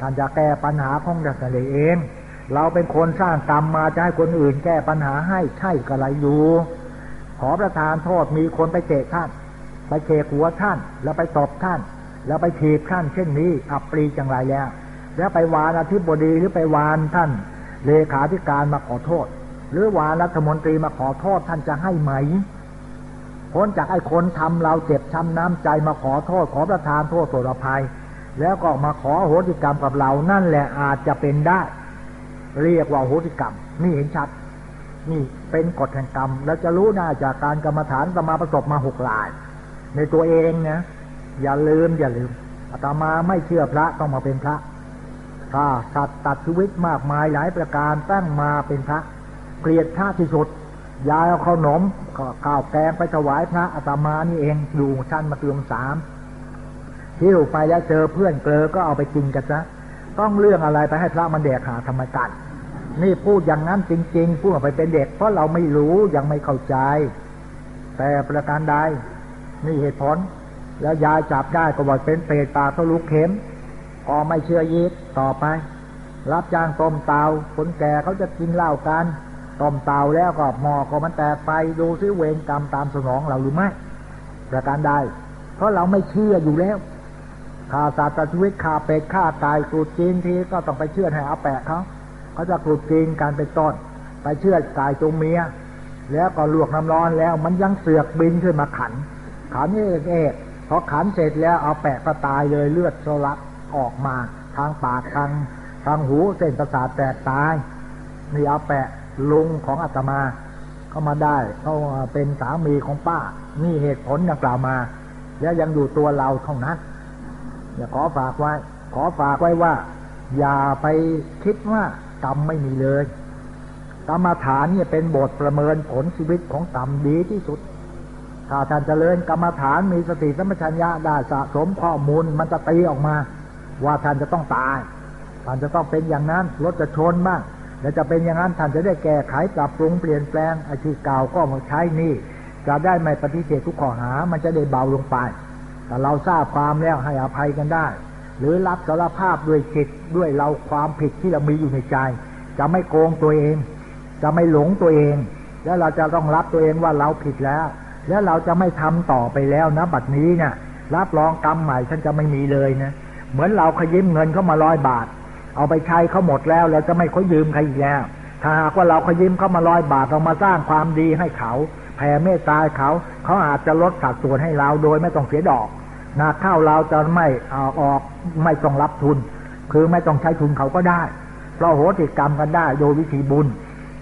ท่านจะแก้ปัญหาของท่านเอง เราเป็นคนสร้างกรรมมาจะให้คนอื่นแก้ปัญหาให้ใช่กระไรอยู่ ขอประทานโทษมีคนไปเจกท่าน ไปเจกหัวท่าน แล้วไปตบท่าน แล้วไปถีบท่านเช่นนี้ อับปรีจังไรแล้ว แล้วไปวานอธิบดีหรือไปวานท่านเลขาธิการมาขอโทษ หรือวานรัฐมนตรีมาขอโทษท่านจะให้ไหม พ้นจากไอ้คนทำเราเจ็บช้ำน้ำใจมาขอโทษขอประทานโทษโทษอภัย แล้วก็มาขอโหติกรรมกับเรานั่นแหละอาจจะเป็นได้ เรียกว่าโหติกรรม นี่เห็นชัด นี่เป็นกฎแห่งกรรม แล้วจะรู้น่าจากการกรรมฐานสมาประสบมาหกลาย ในตัวเองนะอย่าลืมอย่าลืมอาตมาไม่เชื่อพระต้องมาเป็นพระถ้าสัตว์ตัดชีวิตมากมายหลายประการตั้งมาเป็นพระเกลียดพระที่สุด ยายเอาขนมข้าวแกงไปถวายพระอาตมานี่เองอยู่ชั้นมาเตือมสามที่อยู่ไปแล้วเจอเพื่อนเกลอก็เอาไปกินกันซะต้องเรื่องอะไรไปให้พระมันแดกหาธรรมกันนี่พูดอย่างนั้นจริง ๆ พูดออกไปเป็นเด็ก เพราะเราไม่รู้ยังไม่เข้าใจ แต่ประการใดนี่เหตุผล แล้วยายจับได้ก็บอกเป็นเปรตตาทะลุเข็มก็ไม่เชื่อยิดต่อไป รับจ้างต้มเตาคนแก่เขาจะกินเหล้ากัน ต้มเตาแล้วก็หมอก็มันแตกไปดูซิเวรกรรมตามสนองเราหรือไม่ประการใดเพราะเราไม่เชื่ออยู่แล้วข่าสตว์ชีวิตข่าเป็ดข่าตายกรูดจีนทีก็ต้องไปเชื่อให้อาแปะเขาเขาจะกรูดจีนการไปต้นไปเชื่อกายตรงเมีย แล้วก็ลวกน้ำร้อนแล้วมันยังเสือกบินขึ้นมาขัน ขันเอกเอกพอขันเสร็จแล้วเอาแปะก็ตายเลยเลือดโซลักออกมา ทางปากทางทางหูเส้นประสาทแตกตายนี่เอาแปะ ลุงของอาตมาเข้ามาได้เขาเป็นสามีของป้า นี่เหตุผลดังกล่าวมา แล้วยังอยู่ตัวเราเท่านั้นอย่าขอฝากไว้ ขอฝากไว้ว่า อย่าไปคิดว่ากรรมไม่มีเลยกรรมฐานเนี่ยเป็นบทประเมินผลชีวิตของกรรมดีที่สุดถ้าท่านเจริญกรรมฐานมีสติสัมปชัญญะได้สะสมข้อมูลมันจะตีออกมา ว่าท่านจะต้องตาย ท่านจะต้องเป็นอย่างนั้นรถจะชนบ้าง แล้วจะเป็นอย่างนั้นท่านจะได้แก้ไขปรับปรุงเปลี่ยนแปลงอาชีพเก่าก็มาใช้นี่จะได้ไม่ปฏิเสธทุกข้อหา มันจะได้เบาลงไป แต่เราทราบความแล้วให้อภัยกันได้ หรือรับสารภาพด้วยจิตด้วยเราความผิดที่เรามีอยู่ในใจ จะไม่โกงตัวเอง จะไม่หลงตัวเอง แล้วเราจะต้องรับตัวเองว่าเราผิดแล้ว แล้วเราจะไม่ทำต่อไปแล้วนะบัดนี้เนี่ยรับรองกรรมใหม่ฉันจะไม่มีเลยนะเหมือนเราขยิ้มเงินเข้ามาร้อยบาท เอาไปใช้เขาหมดแล้วเราจะไม่ขอยืมใครอีกแล้ว ถ้าหากว่าเราขยิ้มเขามาร้อยบาทเรามาสร้างความดีให้เขาแผ่เมตตาเขาเขาอาจจะลดสัดส่วนให้เราโดยไม่ต้องเสียดอกนาข้าวเราจะไม่เอาออกไม่ต้องรับทุน คือไม่ต้องใช้ทุนเขาก็ได้ เพราะโหติกรรมกันได้โดยวิธีบุญ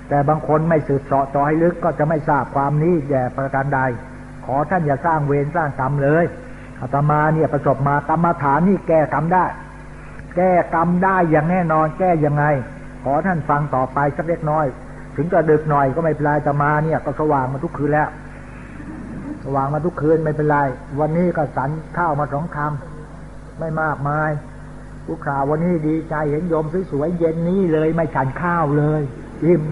แต่บางคนไม่สืบเสาะต่อให้ลึกก็จะไม่ทราบความนี้แย่ประการใด ขอท่านอย่าสร้างเวรสร้างกรรมเลยอาตมาเนี่ยประสบมากรรมฐานนี่แก้กรรมได้ แก้กรรมได้อย่างแน่นอนแก้ยังไง ขอท่านฟังต่อไปสักเล็กน้อย ถึงจะดึกหน่อยก็ไม่เป็นไรจะมาเนี่ย ก็สว่างมาทุกคืนแล้ว สว่างมาทุกคืนไม่เป็นไร วันนี้ก็สันข้าวมาสองคำไม่มากมายผู้ข่าววันนี้ดีใจเห็นโยมสวยๆเย็นนี้เลยไม่ฉันข้าวเลยอิ่ม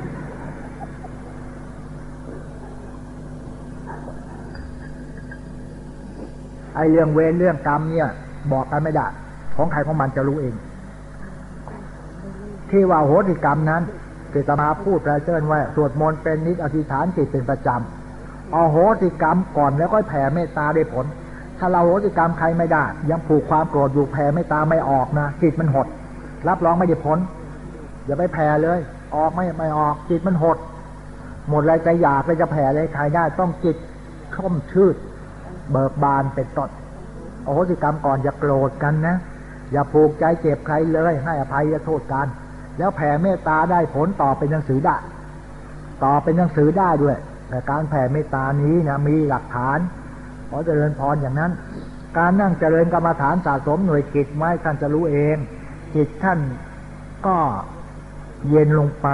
ไอเรื่องเวรเรื่องกรรมเนี่ย บอกกันไม่ได้ ของใครของมันจะรู้เอง ที่ว่าโหติกรรมนั้นเจตมาพูดแปลเชิญว่าสวดมนต์เป็นนิสอธิษฐานจิตเป็นประจำเอาโหติกรรมก่อนแล้วก็แผ่เมตตาได้ผล ถ้าเราโหติกรรมใครไม่ได้ ยังผูกความโกรธอยู่แผ่เมตตาไม่ออกนะจิตมันหด รับรองไม่ได้ผล อย่าไปแผ่เลย ออกไม่ไม่ออกจิตมันหด หมดอะไรใจอยากเลยจะแผ่อะไรใครได้ต้องจิตช่มชื่นเบิกบานเป็นต้นโอโหสิกรรมก่อนอย่าโกรธกันนะ อย่าผูกใจเจ็บใครเลย ให้อภัยโทษกัน แล้วแผ่เมตตาได้ผลต่อเป็นหนังสือได้ ต่อเป็นหนังสือได้ด้วยแต่การแผ่เมตตานี้นะมีหลักฐานขอเจริญพรอย่างนั้น การนั่งเจริญกรรมฐานสะสมหน่วยกิจไว้ท่านจะรู้เองจิตท่านก็เย็นลงไป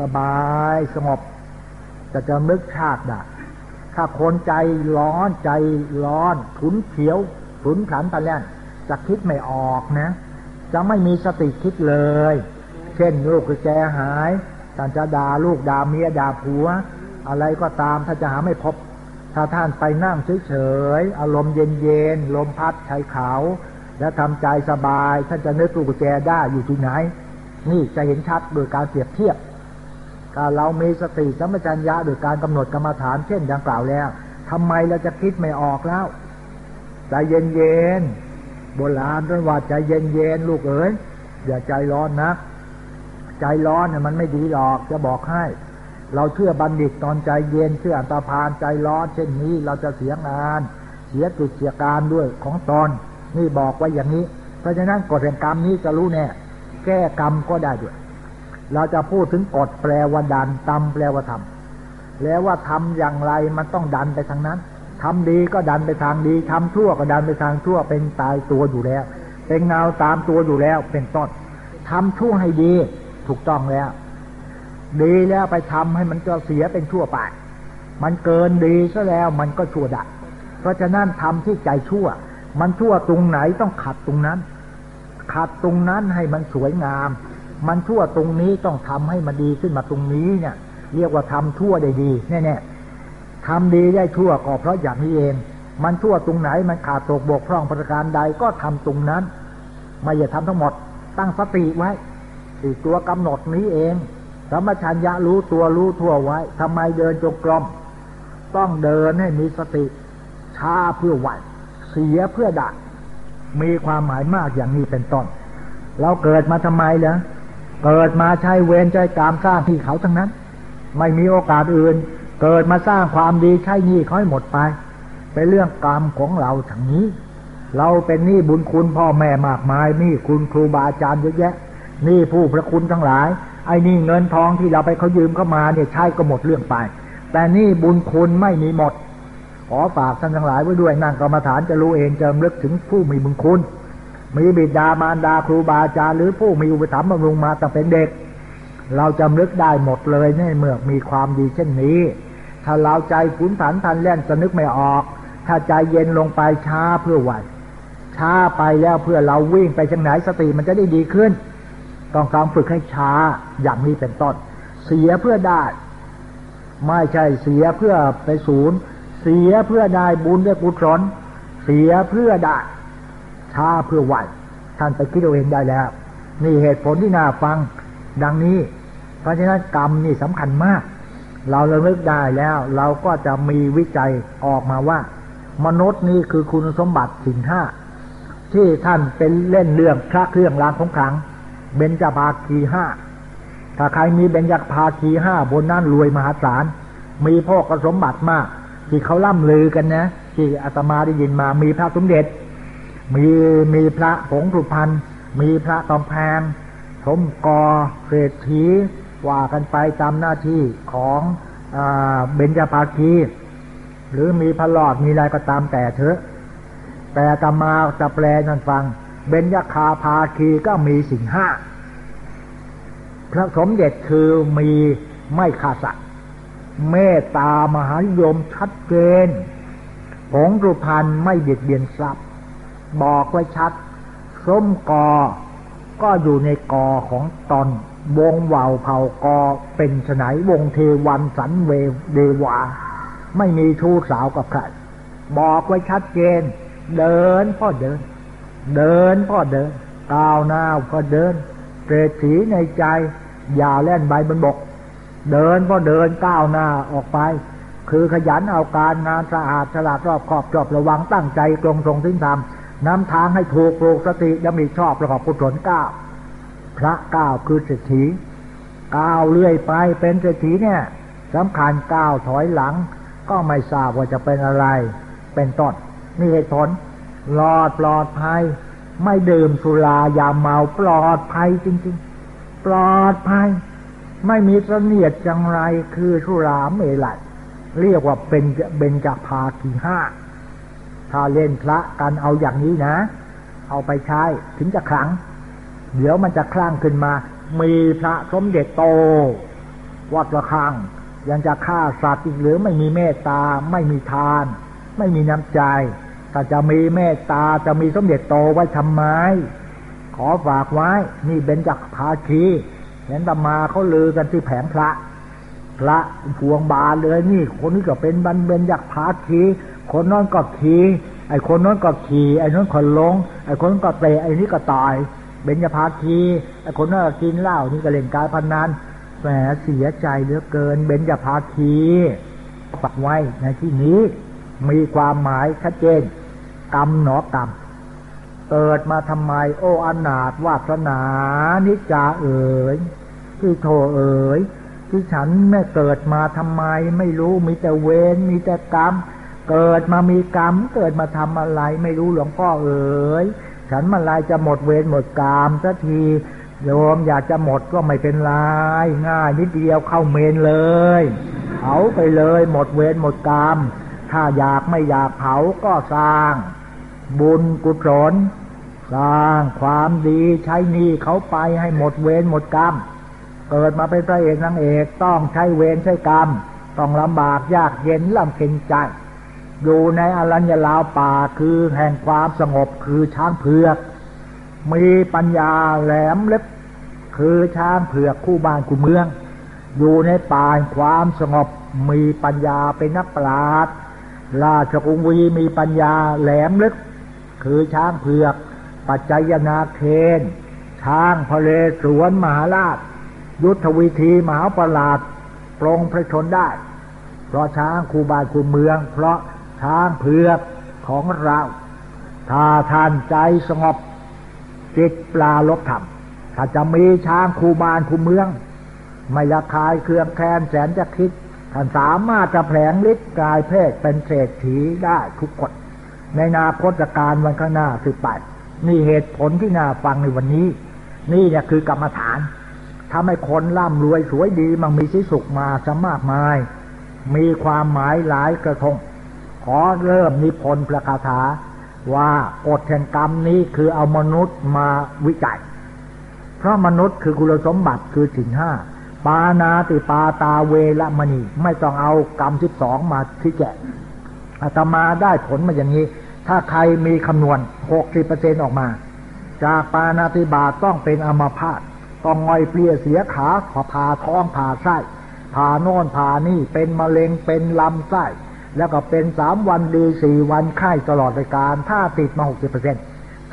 สบายสงบ จะจะนึกชาติได้ถ้าคนใจร้อนใจร้อน ขุนเขียวขุนขันตะแล่น จะคิดไม่ออกนะ จะไม่มีสติคิดเลย เช่นลูกคือแกหายท่านจะด่าลูกด่าเมียด่าผัว อะไรก็ตามถ้าจะหาไม่พบ ถ้าท่านไปนั่งเฉยๆอารมณ์เย็นๆลมพัดชายเขา และทำใจสบาย ท่านจะนึกลูกแจได้อยู่ที่ไหน นี่จะเห็นชัดโดยการเปรียบเทียบถ้าเรามีสติสัมปชัญญะโดยการกำหนดกรรมฐานเช่นดังกล่าวแล้วทำไมเราจะคิดไม่ออกแล้วใจเย็นๆ โบราณท่านว่าใจเย็นๆลูกเอ๋ยอย่าใจร้อนนะใจร้อนเนี่ยมันไม่ดีหรอกจะบอกให้ เราเชื่อบัณฑิตตอนใจเย็นเชื่ออันตาพานใจร้อนเช่นนี้เราจะเสียงาน เสียจุดเสียการด้วยของตอนนี่บอกไว้อย่างนี้ เพราะฉะนั้นกฎแห่งกรรมนี้จะรู้แน่แก้กรรมก็ได้ด้วยเราจะพูดถึงกฎแปลว่าดันตำแปลว่าทำแล้วว่าทำอย่างไรมันต้องดันไปทางนั้น ทำดีก็ดันไปทางดีทำชั่วก็ดันไปทางชั่ว เป็นตายตัวอยู่แล้ว เป็นเงาตามตัวอยู่แล้วเป็นต้นทำชั่วให้ดีถูกต้องแล้ว ดีแล้วไปทำให้มันจะเสียเป็นชั่วไปมันเกินดีซะแล้วมันก็ชั่วดะเพราะฉะนั้นทำที่ใจชั่ว มันชั่วตรงไหนต้องขัดตรงนั้น ขัดตรงนั้นให้มันสวยงาม มันชั่วตรงนี้ต้องทำให้มันดีขึ้นมาตรงนี้เนี่ย เรียกว่าทำชั่วได้ดีแน่ๆ ทำดีได้ชั่วก็เพราะอย่างนี้เอง มันชั่วตรงไหนมันขาดตกบกพร่องประการใดก็ทำตรงนั้น ไม่อย่าทำทั้งหมด ตั้งสติไว้ติตัวกำหนดนี้เองสัมปชัญญะรู้ตัวรู้ทั่วไว้ทำไมเดินจงกรมต้องเดินให้มีสติช้าเพื่อไหวเสียเพื่อดักมีความหมายมากอย่างนี้เป็นต้น เราเกิดมาทำไมเหรอเกิดมาใช้เวรใจกรรมสร้างที่เขาทั้งนั้น ไม่มีโอกาสอื่น เกิดมาสร้างความดีใช้หนี้เขาให้หมดไป เป็นเรื่องกรรมของเราทั้งนี้ เราเป็นหนี้บุญคุณพ่อแม่มากมายหนี้คุณครูบาอาจารย์เยอะแยะหนี้ผู้พระคุณทั้งหลาย ไอ้นี่เงินทองที่เราไปเขายืมเข้ามาเนี่ยใช้ก็หมดเรื่องไป แต่นี่บุญคุณไม่มีหมด ขอฝากท่านทั้งหลายไว้ด้วยนั่งกรรมฐานจะรู้เองจะลึกถึงผู้มีบุญคุณมีบิดามารดาครูบาอาจารย์หรือผู้มีอุปถัมภ์บำรุงมาตั้งเป็นเด็ก เราจำลึกได้หมดเลยในเมื่อมีความดีเช่นนี้ ถ้าเราใจขุนผันทันแล่นจะนึกไม่ออก ถ้าใจเย็นลงไปช้าเพื่อไหวช้าไปแล้วเพื่อเราวิ่งไปทางไหนสติมันจะได้ดีขึ้น ต้องการฝึกให้ช้าอย่างนี้เป็นต้น เสียเพื่อได้ ไม่ใช่เสียเพื่อไปศูนย์ เสียเพื่อได้บุญด้กุศลเสียเพื่อได้ช้าเพื่อไหวท่านไปคิดเอาเองได้แล้ว นี่เหตุผลที่น่าฟัง ดังนี้ เพราะฉะนั้นกรรมนี่สำคัญมาก เราเลิกได้แล้ว เราก็จะมีวิจัยออกมาว่า มนุษย์นี่คือคุณสมบัติสิ่งห้าที่ท่านเป็นเล่นเรื่องพระเครื่องรางของขลังเบญจภาคีห้าถ้าใครมีเบญจภาคีห้าบนนั้นรวยมหาศาล มีพ่อกสมบัติมาก ที่เขาล่ำลือกันนะที่อาตมาได้ยินมามีพระสมเด็จ มีมีพระผงสุพรรณมีพระตอมแพง สมกอเศรษฐีว่ากันไปตามหน้าที่ของอเบญจภาคีหรือมีพระหลอดมีอะไรก็ตามแต่เถอะ แต่ตมาจะแปลนั่นฟัง เบญจคาภาคีก็มีสิ่งห้าพระสมเด็จคือมีไม่ขาดสัตว์เมตตามหานิยมชัดเจนผงรุพันไม่เบียดเบียนทรัพย์ บอกไว้ชัดส้มกอ ก็อยู่ในกอของตอนวงวาวเผากอเป็นฉไนวงเทวันสันเวเดวา ไม่มีชู้สาวกับใครบอกไว้ชัดเจน เดินพ่อเดิน เดินพ่อเดินก้าวหน้าพ่อเดินเศรษฐีในใจ อย่าแล่นใบบนบก เดินก็เดินก้าวหน้าออกไป คือขยันเอาการงานสะอาดฉลาดรอบขอบจอบระวังตั้งใจตรงตรงทิ้งทำ นำทางให้ถูกปลูกสติดำริชอบประกอบกุศลก้าวพระก้าวคือเศรษฐีก้าวเลื่อยไปเป็นเศรษฐีเนี่ยสำคัญก้าวถอยหลัง ก็ไม่ทราบว่าจะเป็นอะไร เป็นต้นนี่เหตุผลรอดปลอดภัย ไม่ดื่มสุรายาเมาปลอดภัยจริง ๆ ปลอดภัย ไม่มีเสนียดจังไรคือสุราเมลัยเรียกว่าเป็นเบญจภาคีห้า ถ้าเล่นพระกันเอาอย่างนี้นะ เอาไปใช้ถึงจะคลัง เดี๋ยวมันจะคลั่งขึ้นมา มีพระสมเด็จโต วัดละคัง ยังจะฆ่าสัตว์อีกหรือไม่มีเมตตา ไม่มีทาน ไม่มีน้ำใจถ้าจะมีเมตตาจะมีสมเด็จโตไว้ทำไม ขอฝากไว้ นี่เบญจภาคีเห็นตมาเขาลือกันที่แผงพระ พระพวงบาเลยนี่ คนนี้ก็เป็นบันเบนยักพาขีคนนั้นก็ขี ไอ้คนนั้นก็ขี่ไอ้นั้นคนลง ไอ้คนนั้นก็เตะไอ้นี้ก็ตายเบญจพาคีไอ้คนนั้นก็กินเหล้านี่ก็เล่นการพนันแหมเสียใจเหลือเกิน เบญจพาคีปักไว้ในที่นี้มีความหมายชัดเจน กรรมหนอกรรมเกิดมาทำไม โอ้อนาถวาสนา นิจาเอ๋ยที่โทเอ๋ยที่ฉันแม่เกิดมาทำไม ไม่รู้มีแต่เวรมีแต่กรรม เกิดมามีกรรม เกิดมาทำอะไรไม่รู้หลวงพ่อเอ๋ยฉันมาลายจะหมดเวรหมดกรรมสักทีโยมอยากจะหมดก็ไม่เป็นไรง่ายนิดเดียวเข้าเมนเลยเผาไปเลยหมดเวรหมดกรรม ถ้าอยากไม่อยากเผาก็สร้าง บุญกุศลสร้างความดีใช้หนี้เขาไปให้หมดเวรหมดกรรม เกิดมาเป็นพระเอกนางเอกต้องใช้เวรใช้กรรม ต้องลำบากยากเย็นลำเค็ญใจ อยู่ในอรัญญลาวป่าคือแห่งความสงบคือช้างเผือก มีปัญญาแหลมเล็บคือช้างเผือกคู่บ้านคู่เมือง อยู่ในป่าความสงบมีปัญญาเป็นนักปราชญ์ราชกุงวีมีปัญญาแหลมลึก คือช้างเผือก ปัจจยนาเคนช้างพระเลสวนมหาราช ยุทธวิธีมหาประหลาดปรงพระชนได้ เพราะช้างคูบานคูเมือง เพราะ ช้างเผือกของเราถ้าท่านใจสงบจิตปลาลบธรรมถ้าจะมีช้างคูบานคูเมือง ไม่ละคายเครื่องแค้นแสนจะคิดท่านสามารถจะแผลงฤทธิ์กายเพศเป็นเศรษฐีได้ทุกคน ในนาคตการวันข้างหน้าสืบไปนี่เหตุผลที่น่าฟังในวันนี้ นี่เนี่ยคือกรรมฐานทำให้คนร่ำรวยสวยดีมันมีสิสุขมาจะมากมาย มีความหมายหลายกระทง ขอเริ่มนิพนธ์ประคาถาว่ากฎแห่งกรรมนี้คือเอามนุษย์มาวิจัย เพราะมนุษย์คือคุณสมบัติคือสิ่งห้าปานาติปาตาเวละมณี ไม่ต้องเอากรรมที่สองมาที่แจกอาตมาได้ผลมาอย่างนี้ ถ้าใครมีคำนวณหกสิบเปอร์เซ็นออกมา จากปานาติบาต้องเป็นอมาพาตต้องงอยเปลี่ยเสียขาผ่าผ่าท้องผ่าไส้ผ่าโน่นผ่านี่เป็นมะเร็งเป็นลำไส้ แล้วก็เป็นสามวันดีสี่วันไข้ตลอดรายการ ถ้าติดมาหกสิบเปอร์เซ็น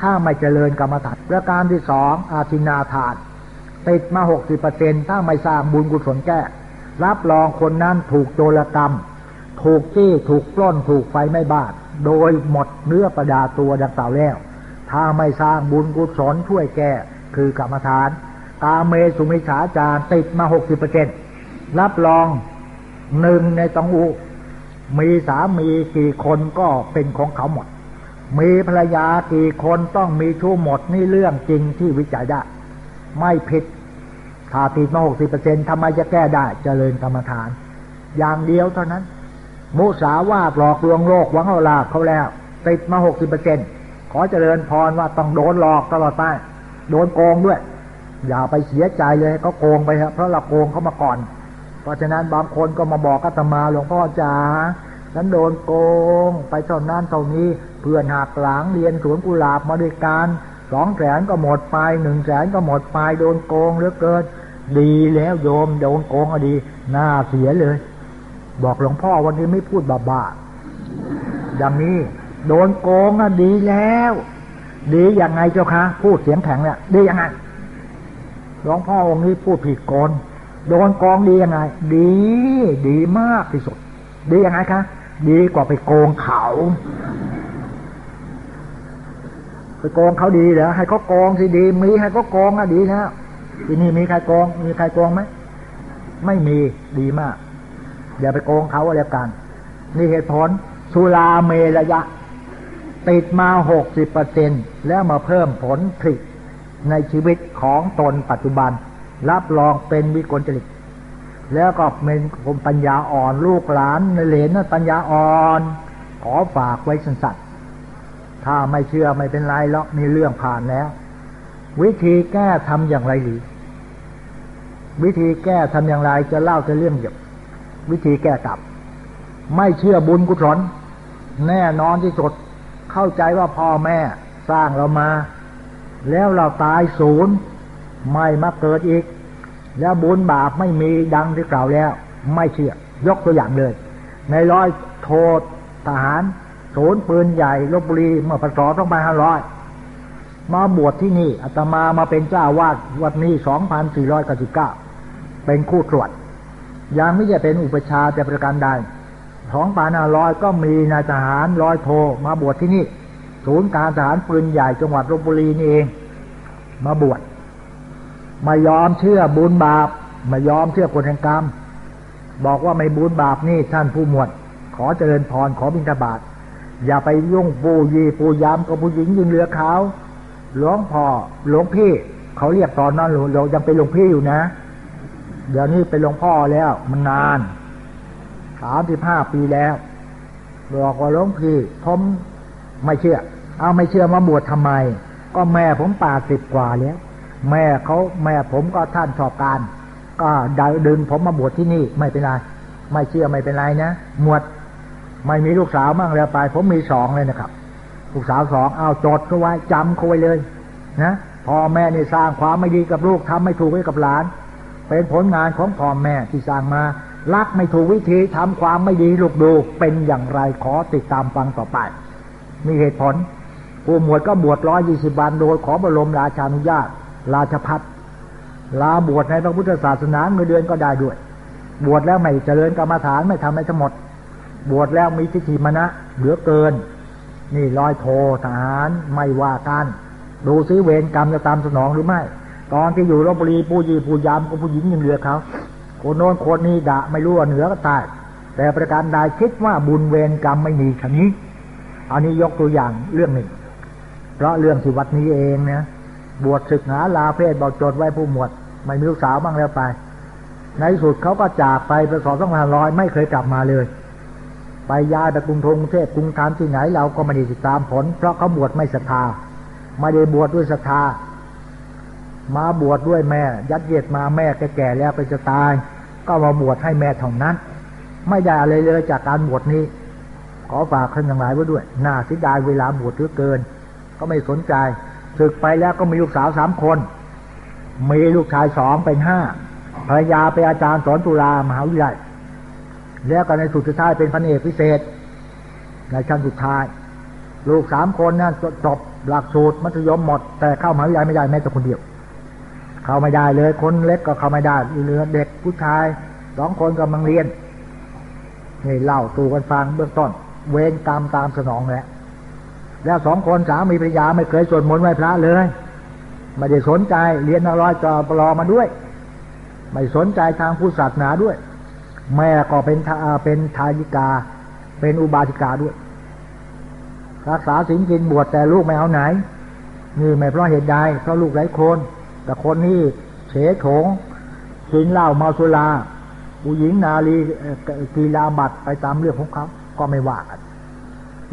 ถ้าไม่เจริญกรรมฐานประการที่สองอาทินาทานติดมาหกสิบเปอร์เซ็นถ้าไม่สร้างบุญกุศลแก้ รับรองคนนั้นถูกโจรกรรม ถูกจี้ถูกปล้นถูกไฟไม่บาดโดยหมดเนื้อประดาตัวดังกล่าวแล้ว ถ้าไม่สร้างบุญกุศลช่วยแก้คือกรรมฐาน ตาเมสุมิฉาจารติดมาหกสิบเปอร์เซ็นรับรองหนึ่งในตองอู มีสามีกี่คนก็เป็นของเขาหมด มีภรรยากี่คนต้องมีชู้หมดนี่เรื่องจริงที่วิจัยได้ ไม่ผิดถ้าติดมาหกสิบเปอร์เซ็นทำไมจะแก้ได้เจริญกรรมฐาน อย่างเดียวเท่านั้น มุสาวาทหลอกลวงโลกหวังเอาลาเขาแล้ว ติดมาหกสิบเปอร์เซ็นขอเจริญพรว่าต้องโดนหลอกตลอดไปโดนโกงด้วย อย่าไปเสียใจเลยก็โกงไปครับเพราะเราโกงเขามาก่อน เพราะฉะนั้นบางคนก็มาบอกอาตมาหลวงพ่อจ๋าฉันโดนโกง ไปเท่านั้นเท่านี้เพื่อนหักหลังเรียนสวนกุหลาบมาด้วยกันสองแสนก็หมดไปหนึ่งแสนก็หมดไปโดนโกงเหลือเกินดีแล้วโยมโดนโกงก็ดีหน้าเสียเลย บอกหลวงพ่อวันนี้ไม่พูดบ้าๆอย่างนี้โดนโกงอะดีแล้ว ดียังไงเจ้าคะ พูดเสียงแข็งเนี่ยดียังไงหลวงพ่อองค์นี้พูดผิดกน โดนโกงดียังไง ดี ดีมากที่สุด ดียังไงคะดีกว่าไปโกงเขาไปโกงเขาดีเหรอให้เขาโกงสิดี มีให้เขาโกงอะดีแล้วที่นี่มีใครโกงมีใครโกงไหมไม่มีดีมากอย่าไปโกงเขาอะไรกัน นี่เหตุผลสุราเมระยะ ติดมาหกสิบเปอร์เซ็นแล้วมาเพิ่มผลผลิตในชีวิตของตนปัจจุบัน รับรองเป็นวิกลจริต แล้วก็เป็นคนปัญญาอ่อนลูกหลานในเหลนนั้นปัญญาอ่อน ขอฝากไว้สั้นๆถ้าไม่เชื่อไม่เป็นไรหรอกนี่เรื่องผ่านแล้ว วิธีแก้ทำอย่างไรหรือวิธีแก้ทำอย่างไรจะเล่าจะเรื่องเดียววิธีแก้กลับ ไม่เชื่อบุญกุศลแน่นอนที่สุดเข้าใจว่าพ่อแม่สร้างเรามา แล้วเราตายศูนย์ ไม่มาเกิดอีก แล้วบุญบาปไม่มีดังที่กล่าวแล้ว ไม่เชื่อยกตัวอย่างเลย ในร้อยโทษทหารศูนย์ปืนใหญ่ลบบุรีเมื่อพศสองพันห้าร้อยมาบวชที่นี่อาตมามาเป็นเจ้าวาดวัดนี้สองพันสี่ร้อยเก้าสิบเก้าเป็นคู่ตรวจยังไม่ใช่เป็นอุปชาแต่ประการใดสองพันห้าร้อยก็มีนายทหารร้อยโทมาบวชที่นี่ ศูนย์การทหารปืนใหญ่จังหวัดลบบุรีนี่เอง มาบวช ไม่ยอมเชื่อบุญบาปไม่ยอมเชื่อกฎแห่งกรรม บอกว่าไม่บุญบาปนี่ท่านผู้หมวด ขอเจริญพรขอบิณฑบาตอย่าไปยุ่งปูยีปูยามกับผู้หญิงยิงเรือเขาหลวงพ่อหลวงพี่ เขาเรียกตอนนั้นเรายังเป็นหลวงพี่อยู่นะ เดี๋ยวนี้เป็นหลวงพ่อแล้ว มันนานสามสิบห้าปีแล้วบอกว่าหลวงพี่ผมไม่เชื่อ เอาไม่เชื่อมาบวชทำไม ก็แม่ผมป่าสิบกว่าแล้ว แม่เขาแม่ผมก็ท่านชอบการ ก็ดึงผมมาบวชที่นี่ไม่เป็นไรไม่เชื่อไม่เป็นไรนะหมวดไม่มีลูกสาวมั่งแล้วไป ผมมีสองเลยนะครับ ลูกสาวสองเอาจดเขาไว้จำเขาไว้เลยนะพ่อแม่นี่สร้างความไม่ดีกับลูกทำไม่ถูกไว้กับหลาน เป็นผลงานของพ่อแม่ที่สร้างมารักไม่ถูกวิธีทำความไม่ดีลูกดูเป็นอย่างไรขอติดตามฟังต่อไป มีเหตุผลผู้หมวดก็บวชร้อยยี่สิบวันโดยขอบรมราชานุญาต ราชพัฒลาบวชในพระพุทธศาสนาเงินเดือนก็ได้ด้วย บวชแล้วไม่เจริญกรรมฐานไม่ทำให้ทั้งหมด บวชแล้วมีทิฏฐิมณะเหลือเกิน นี่ลอยโททหารไม่ว่ากันดูซิเวรกรรมจะตามสนองหรือไม่ ตอนที่อยู่ลบบุรีผู้ยีผู้ยามกับผู้หญิงยังเหลือเขาคนโน้นคนนี้ด่าไม่รู้ว่าเหนือก็ตายแต่ประการใดคิดว่าบุญเวรกรรมไม่มีชนี้ อันนี้ยกตัวอย่างเรื่องหนึ่ง เพราะเรื่องที่วัดนี้เองเนี่ย บวชศึกหาลาเพศบอกจดไว้ผู้หมวด ไม่มีลูกสาวบ้างแล้วไป ในสุดเขาก็จากไปไปสองสองพันร้อยไม่เคยกลับมาเลย ไปยาตะกรุงทงเทพกรุงการที่ไหนเราก็ไม่ได้ติดตามผล เพราะเขาบวชไม่ศรัทธาไม่ได้บวชดด้วยศรัทธามาบวชดด้วยแม่ ยัดเยียดมาแม่แก่แล้วไปจะตาย ก็มาบวชให้แม่ท่านั้น ไม่ได้อะไรเลยจากการบวชนี้ ขอฝากท่านทั้งหลายไว้ด้วยน่าเสียดายเวลาบวชเหลือเกิน ก็ไม่สนใจ ศึกไปแล้วก็มีลูกสาวสามคน มีลูกชายสองเป็นห้าภรรยาเป็นอาจารย์สอนตุลามหาวิทยาลัยแล้วก็ในสุดท้ายเป็นพันเอกพิเศษ ในชั้นสุดท้าย ลูกสามคนนั้นจบหลักสูตรมัธยมหมด แต่เข้ามหาวิทยาลัยไม่ได้แม้แต่คนเดียว เข้าไม่ได้เลยคนเล็กก็เข้าไม่ได้เหลือเด็กผู้ชายสองคนกำลังเรียนนี่เล่าสู่กันฟังเบื้องต้น เวรกรรมตามสนองแหละ แล้วสองคนสามีภรรยาไม่เคยสวดมนต์ไหว้พระเลย ไม่ได้สนใจเรียนนักร้อยจอปลอมาด้วย ไม่สนใจทางพุทธศาสนาด้วย แม่ก็เป็นเป็นทายิกา เป็นอุบาสิกาด้วย รักษาศีลกินบวชแต่ลูกไม่เอาไหนนี่ไม่เพราะเหตุใดเพราะลูกหลายคน แต่คนนี้เฉโฉงกินเหล้าเมาสุราผู้หญิงนาลีกีฬาบัตรไปตามเรื่องของเขาก็ไม่ว่ากัน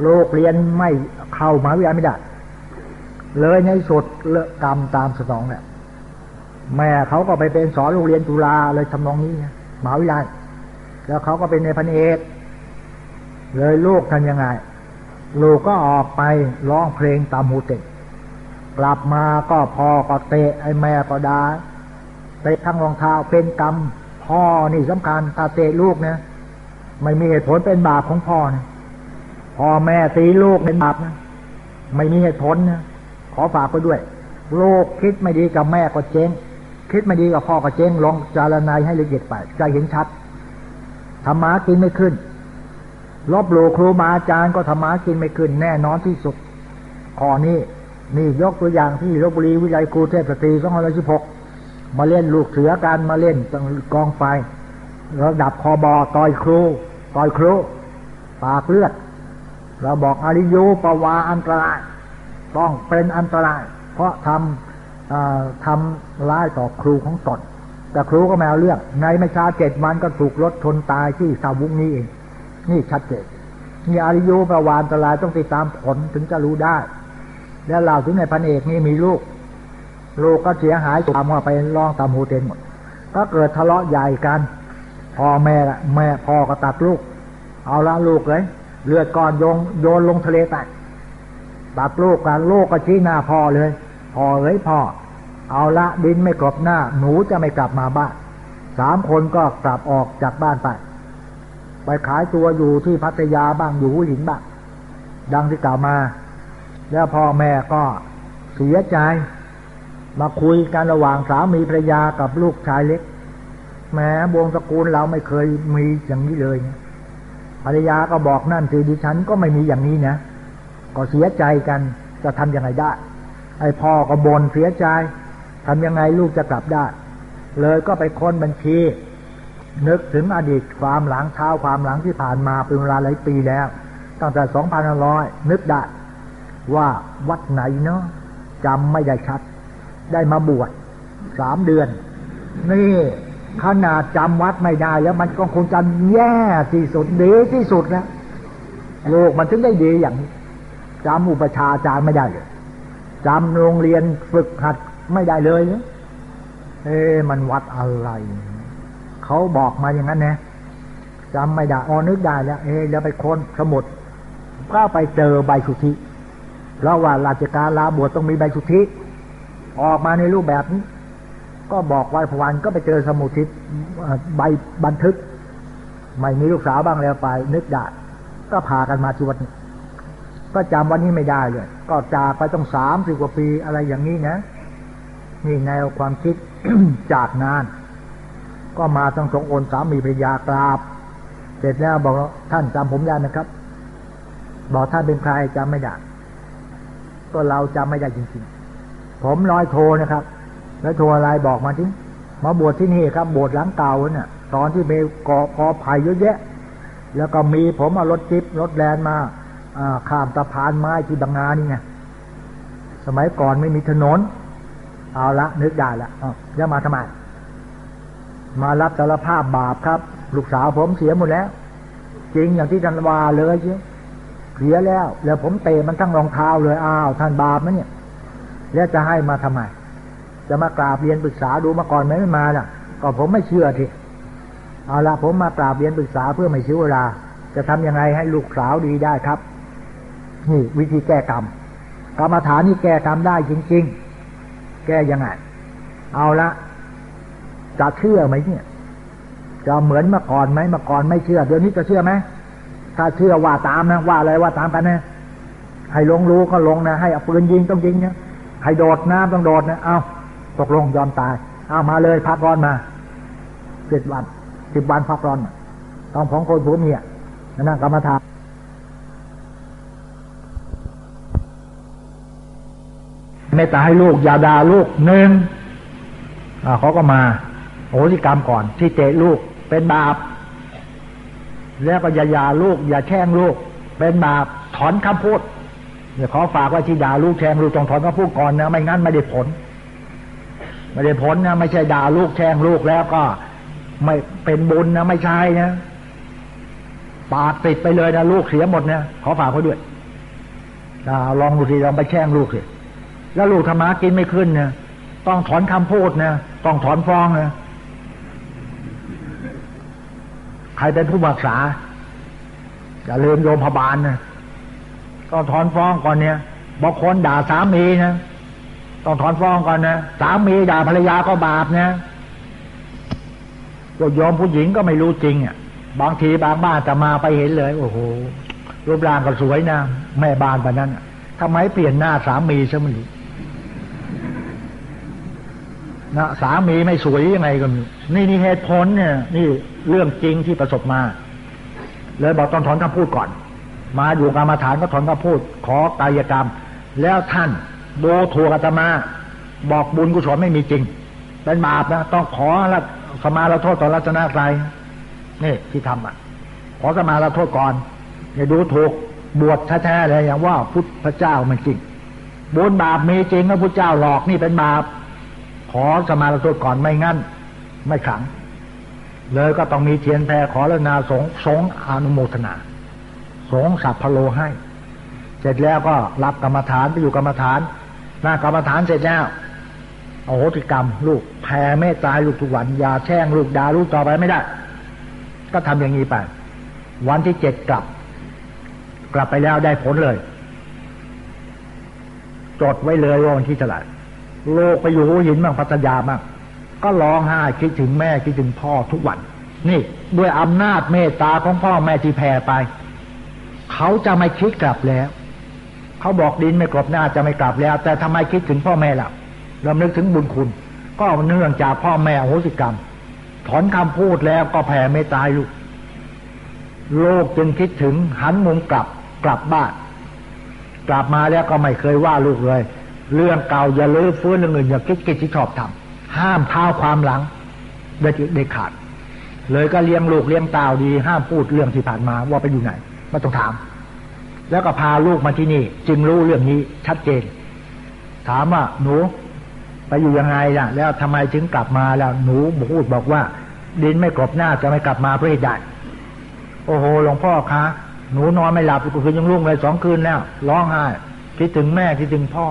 ลกเรียนไม่เข้ามาวิทยาไม่ได้ เลยในสุดเลกรรมตามสนองเนี่ยแม่เขาก็ไปเป็นสอนโรงเรียนจุฬาเลยทำนองนี้มหาวิทยาลัยแล้วเขาก็เป็นในพันเอกเลยลูกทำยังไง ลูกก็ออกไปร้องเพลงตามหูเตะกลับมาก็พอก็เตะไอ้แม่ก็ดาเตะทั้งรองเท้าเป็นกรรมพ่อนี่สำคัญตาเตะลูกเนี่ยไม่มีเหตุผลเป็นบาปของพ่อเนี่ย พ่อแม่ตีลูกเป็นบาปนะไม่มีเหตุผลนะขอฝากไปด้วยลูกคิดไม่ดีกับแม่ก็เจ๊ง คิดไม่ดีกับพ่อก็เจ๊งลองจารณาให้ละเอียดไปใจเห็นชัดธรรมะกินไม่ขึ้นลบหลู่ครูมาอาจารย์ก็ธรรมะกินไม่ขึ้น แน่นอนที่สุดข้อนี้นี่ยกตัวอย่างที่ลบบุรีวิทยาครูเทพสตรีสองพันสิบหกมาเล่นลูกเสือกันมาเล่นกองไฟระดับคอบอต่อยครู ต่อยครู ปากเลือด เราบอกอริยูปวาอันตราย ต้องเป็นอันตราย เพราะทำทำร้ายต่อครูของตนแต่ครูก็ไม่เอาเรื่อง ในไม่ช้าเจ็ดวันก็ถูกรถชนตายที่สาวุงนี้เอง นี่ชัดเจนนี่อริยูปวาอันตรายต้องติดตามผลถึงจะรู้ได้ แล้วเราถึงในพันเอกนี่มีลูกลูกก็เสียหายตามว่าไปลองตามโฮเทลหมด ก็เกิดทะเลาะใหญ่กันพ่อแม่แม่พ่อก็ตัดลูก เอาละลูกเลย เลือดก่อนโยงโยนลงทะเลไปตัดลูกกันลูกก็ชี้หน้าพ่อเลยพ่อเอ้ยพ่อ เอาละดินไม่กรบหน้า หนูจะไม่กลับมาบ้านสามคนก็กลับออกจากบ้านไป ไปขายตัวอยู่ที่พัทยาบ้างอยู่หินบ้างดังที่กล่าวมา แล้วพ่อแม่ก็เสียใจ มาคุยกันระหว่างสามีภรรยากับลูกชายเล็กแม้วงตระกูลเราไม่เคยมีอย่างนี้เลยภ รรยาก็บอกนั่นสิดิฉันก็ไม่มีอย่างนี้นะ ก็เสียใจกันจะทำยังไงได้ ไอ้พ่อก็บ่นเสียใจทำยังไงลูกจะกลับได้ เลยก็ไปค้นบัญชี นึกถึงอดีตความหลังเท้าความหลังที่ผ่านมาเป็นเวลาหลายปีแล้ว ตั้งแต่สองพันร้อยนึกได้ว่าวัดไหนเนาะจำไม่ได้ชัด ได้มาบวชสามเดือน นี่ ขนาดจำวัดไม่ได้แล้ว มันก็คงจะแย่ที่สุดดีที่สุดนะโลกมันถึงได้ดีอย่างจำอุปชาจารย์ไม่ได้เลยจำโรงเรียนฝึกหัดไม่ได้เลยเนี่ยเอ๊มันวัดอะไร เขาบอกมาอย่างนั้นนะจำไม่ได้อ๋อนึกได้แล้ว เอ๊เดี๋ยวไปค้นสมุดก็ไปเจอใบสุทธิเพราะว่าราชการลาบวชต้องมีใบสุทธิออกมาในรูปแบบนี้ ก็บอกไว้พวันก็ไปเจอสมุทิศใบบันทึก ไม่มีลูกสาวบ้างแล้วไป นึกได้ก็พากันมาที่วัดนี้ก็จำวันนี้ไม่ได้เลย ก็จากไปต้องสามสิบกว่าปีอะไรอย่างนี้นะ นี่แนวความคิดจากนาน ก็มาทั้งสองอนสามีภรรยากราบ เสร็จแล้วบอกท่านจำผมได้ไหมครับ บอกท่านเป็นใครจำไม่ได้ ก็เราจำไม่ได้จริงๆ ผมร้อยโทนะครับ แล้วโทรอะไรบอกมาทีมาบวชที่นี่ครับบวชหลังเก่าเนี่ยตอนที่มีกอพอภัยเยอะแยะ แล้วก็มีผมเอารถจิ๊บรถแลนมาข้ามสะพานไม้ที่บางนานี่ไงสมัยก่อนไม่มีถนน เอาละนึกได้ละจะมาทำไมมารับสารภาพบาปครับ ลูกสาวผมเสียหมดแล้ว จริงอย่างที่ท่านว่าเลยเชียเสียแล้ว แล้วผมเตะมันทั้งรองเท้าเลยอ้าวท่านบาปนะเนี่ย แล้วจะให้มาทำไม จะมากราบเรียนปรึกษาดูมาก่อนไหมไม่มาล่ะ ก็ผมไม่เชื่อทีเอาละผมมากราบเรียนปรึกษาเพื่อไม่เสียเวลา จะทำยังไงให้ลูกสาวดีได้ครับ นี่วิธีแก้กรรมกรรมฐานนี่แก้กรรมได้จริง ๆ แก้ยังไง เอาละจะเชื่อไหมเนี่ย จะเหมือนเมื่อก่อนไหมเมื่อก่อนไม่เชื่อ เดี๋ยวนี้จะเชื่อไหมถ้าเชื่อว่าตามนะว่าอะไรว่าตามกันนะให้ลงรู้ก็ลงนะ ให้เอาปืนยิงต้องยิงเนี่ยให้โดดน้ำต้องโดดนะ เอา ตกลงยอมตาย เอามาเลยพักร้อนมาสิบวันสิบวันพักร้อน ต้องของคนผัวเมียนั่งกรรมฐานเมตตาให้ลูกอย่าด่าลูกหนึ่งเขาก็มาโอสิกรรมก่อน ที่เตะลูกเป็นบาป แล้วก็อย่าอย่าลูก อย่าแช่งลูก เป็นบาปถอนคำพูดเดี๋ยวขอฝากว่าที่ด่าลูกแช่งลูกต้องถอนคำพูดก่อนนะไม่งั้นไม่ได้ผล ไม่ได้ผลนะไม่ใช่ด่าลูกแช่งลูกแล้วก็ ไม่เป็นบุญนะไม่ใช่นะปากติดไปเลยนะลูกเสียหมดเนี่ยขอฝากเขาด้วยลองดูสิลองไปแช่งลูกสิแล้วลูกธรรมะกินไม่ขึ้นเนี่ยต้องถอนคำพูดนะต้องถอนฟ้องนะใครเป็นผู้บักษาอย่าลืมโยมพบาลนะต้องถอนฟ้องก่อนเนี่ยบางคนด่าสามีนะ ต้องถอนฟ้องก่อนนะสามีด่าภรรยาก็บาปนะโยมผู้หญิงก็ไม่รู้จริงอะ บางทีบางบ้านจะมาไปเห็นเลย โอ้โห รูปร่างก็สวยนะแม่บ้านแบบนั้นทำไมเปลี่ยนหน้าสามีซะไม่รู้นะสามีไม่สวยยังไงก็นี่นี่เหตุผลเนี่ย นี่เรื่องจริงที่ประสบมา เลยบอกต้องถอนคำพูดก่อน มาอยู่กรรมฐานก็ถอนคำพูด ขอกายกรรม แล้วท่าน ดูถูกอาตมา บอกบุญกุศลไม่มีจริง เป็นบาปนะ ต้องขอละสมาเราโทษต่อรัตนาไกรนี่ที่ทำอะ ขอสมาเราโทษก่อนอย่าดูถูกบวชแท้ๆเลยอย่างว่าพุทธเจ้ามันจริงบุญบาปมีจริงนะพุทธเจ้าหลอกนี่เป็นบาป ขอสมาโทษก่อนไม่งั้น ไม่ขัง เลยก็ต้องมีเทียนแพรขอแล้วนาสงสงอนุโมทนา สงสัพพโลให้ เสร็จแล้วก็รับกรรมฐานไปอยู่กรรมฐาน หน้ากรรมฐานเสร็จแล้วโอโหติกรรม ลูกแผ่เมตตาลูกทุกวันอย่าแช่งลูกด่าลูกต่อไปไม่ได้ ก็ทำอย่างนี้ไป วันที่เจ็ดกลับ กลับไปแล้วได้ผลเลย จดไว้เลยว่าวันที่เท่าไหร่โลกไปอยู่หัวหินบ้างพัทยาบ้างก็ร้องไห้คิดถึงแม่คิดถึงพ่อทุกวัน นี่ด้วยอำนาจเมตตาของพ่อแม่ที่แผ่ไป เขาจะไม่คิดกลับแล้ว เขาบอกดินไม่กลบหน้าจะไม่กลับแล้ว แต่ทำไมคิดถึงพ่อแม่ล่ะเรานึกถึงบุญคุณ ก็เนื่องจากพ่อแม่โหสิกรรม ถอนคำพูดแล้วก็แผ่เมตตาลูกโลกจึงคิดถึงหันมุมกลับกลับบ้าน กลับมาแล้วก็ไม่เคยว่าลูกเลย เรื่องเก่าอย่าลื้อฟื้นเรื่องอื่นอย่าคิดกิจที่ชอบทำห้ามเท้าความหลังเด็ดเด็ดขาด เลยก็เลี้ยงลูกเลี้ยงเต่าดี ห้ามพูดเรื่องที่ผ่านมาว่าไปอยู่ไหนไม่ต้องถาม แล้วก็พาลูกมาที่นี่ จึงรู้เรื่องนี้ชัดเจน ถามว่าหนู ไปอยู่ยังไงล่ะ แล้วทำไมถึงกลับมาแล้วหนูพูดบอกว่า ดินไม่กรบหน้าจะไม่กลับมาเพื่อให้ได้โอ้โหหลวงพ่อคะหนูนอนไม่หลับคืนยังรุ่งเลยสองคืนแล้วร้องไห้คิดถึงแม่คิดถึงพ่อ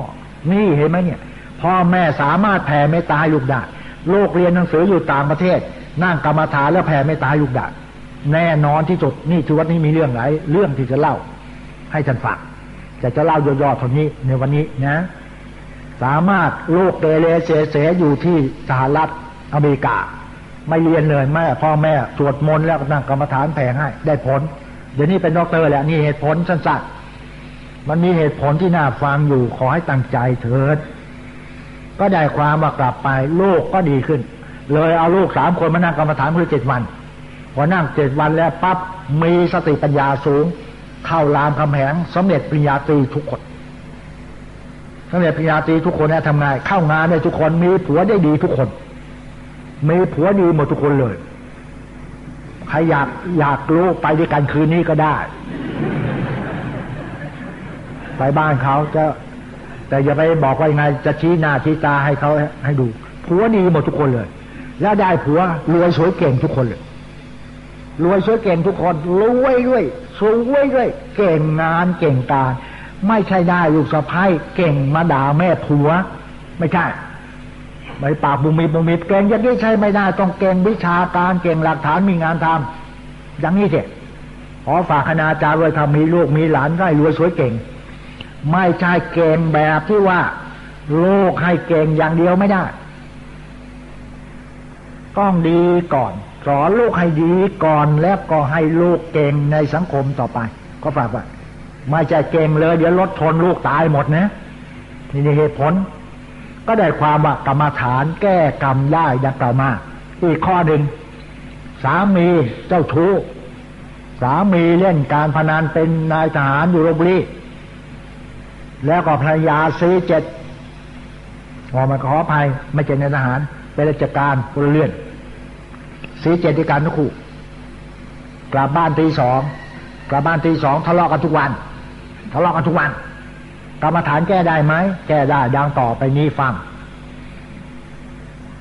นี่เห็นไหมเนี่ย พ่อแม่สามารถแผ่เมตตาลูกได้ลูกเรียนหนังสืออยู่ต่างประเทศ นั่งกรรมฐานแล้วแผ่เมตตาลูกได้แน่นอนที่สุดนี่ที่วัดนี้มีเรื่องหลายเรื่องที่จะเล่า ให้ฉันฟังจะจะเล่าย่อๆเท่านี้ในวันนี้นะ สามารถลูกเกเรเสเสอยู่ที่สหรัฐอเมริกา ไม่เรียนเลยแม่พ่อแม่สวดมนต์แล้วนั่งกรรมฐานแผ่ให้ได้ผล เดี๋ยวนี้เป็นด็อกเตอร์แหละนี่เหตุผลสั้นๆมันมีเหตุผลที่น่าฟังอยู่ขอให้ตั้งใจเถิด ก็ได้ความว่ากลับไปลูกก็ดีขึ้น เลยเอาลูกสามคนมานั่งกรรมฐานเพื่อเจ็ดวันพอนั่งเจ็ดวันแล้วปั๊บมีสติปัญญาสูง เข้ารามคำแหงสำเร็จปริญญาตรีทุกคนสำเร็จปริญญาตรีทุกคนเนี่ยทำงานเข้างานได้ทุกคนมีผัวได้ดีทุกคน มีผัวดีหมดทุกคนเลยใครอยากอยากรู้ไปด้วยกันคืนนี้ก็ได้ ไปบ้านเขาจะ แต่อย่าไปบอกว่ายังไง จะชี้หน้าชี้ตาให้เขาให้ดูผัวดีหมดทุกคนเลย แล้วได้ผัวรวยสวยเก่งทุกคนเลยรวยสวยเก่งทุกคนรวยด้วย สวยด้วย เก่งงานเก่งการ ไม่ใช่ได้ลูกสะพ้ายเก่งมาด่าแม่ผัว ไม่ใช่ไม่ปากบุมีบุมีเก่งอย่างนี้ใช่ไม่ได้ ต้องเก่งวิชาการเก่งหลักฐานมีงานทำอย่างนี้เถอะขอฝากคณาจารย์ไว้ทำมีลูกมีหลานได้รวยสวยเก่ง ไม่ใช่เก่งแบบที่ว่า โลกให้เก่งอย่างเดียวไม่ได้ ต้องดีก่อนสอนลูกให้ดีก่อนแล้วก็ให้ลูกเก่งในสังคมต่อไป ก็ฝากว่าไม่ใช่เก่งเลย เดี๋ยวลดทนลูกตายหมดนะนี่เหตุผล ก็ได้ความว่ากรรมฐานแก้กรรมได้ดังกล่าวมาอีกข้อหนึ่งสามีเจ้าชู้สามีเล่นการพนันเป็นนายทหารอยู่โรบุรีแล้วก็ภรรยาซีเจ็ดออกมาขออภัยไม่ใช่นายทหารเป็นราชการพลเรือน สีเจ็ดที่การทุกคู่กลับบ้านตีสองกลับบ้านตีสองทะเลาะกันทุกวัน ทะเลาะกันทุกวัน กรรมฐานแก้ได้ไหมแก้ได้ดังต่อไปนี้ฟัง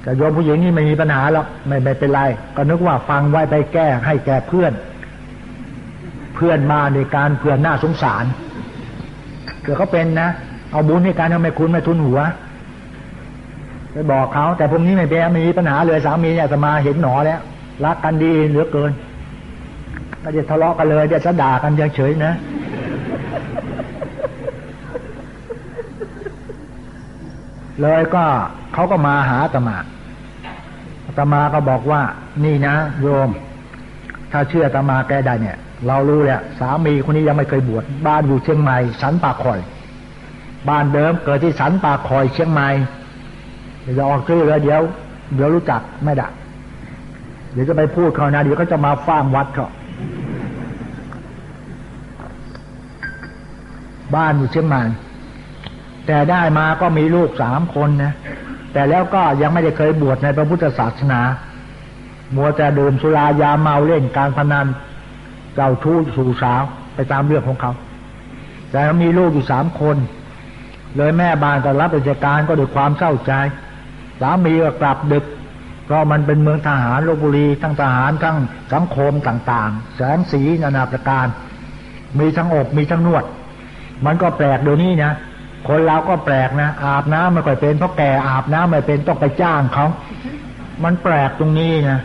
แต่โยมผู้หญิงนี่ไม่มีปัญหาหรอกไม่ไม่เป็นไร ก็นึกว่าฟังไว้ไปแก้ให้แก่เพื่อน เพื่อนมาในการเพื่อนหน้าสงสารเกิดเขาเป็นนะ เอาบุญในการทำให้คุณไม่ทุนหัว ไปบอกเขาแต่พวกนี้ไม่เป็นมีปัญหาเลยสามีเนี่ยจะมาเห็นหนอแล้วรักกันดีเหลือเกินก็จะทะเลาะกันเลยเดี๋ยวจะด่ากันยังเฉยนะเลยก็เขาก็มาหาตมาตมาก็บอกว่า นี่นะ โยม ถ้าเชื่อตมาแกได้เนี่ย เรารู้แหละสามีคนนี้ยังไม่เคยบวชบ้านอยู่เชียงใหม่สันป่าคอย บ้านเดิมเกิดที่สันป่าคอยเชียงใหม่ เดี๋ยวออกชื่อแล้วเดี๋ยว เดี๋ยวรู้จักไม่ได้เดี๋ยวจะไปพูดเขานะเดี๋ยวเขาจะมาฟ้างวัดเขาบ้านอยู่เชียงใหม่แต่ได้มาก็มีลูกสามคนนะแต่แล้วก็ยังไม่ได้เคยบวชในพระพุทธศาสนา มัวแต่ดื่มสุรายาเมาเล่นการพนันเจ้าชู้สู่สาวไปตามเรื่องของเขา แต่มีลูกอยู่สามคน เลยแม่บ้านก็รับราชการก็ด้วยความเศร้าใจ สามีก็กลับดึก เพราะมันเป็นเมืองทหารลบบุรี ทั้งทหารทั้งสังคมต่างๆ แสงสีนานาประการ มีทั้งอบมีทั้งนวด มันก็แปลกเดี๋ยวนี้นะคนเราก็แปลกนะอาบน้ำไม่ค่อยเป็นเพราะแก่อาบน้ำไม่เป็นต้องไปจ้างเขามันแปลกตรงนี้นะ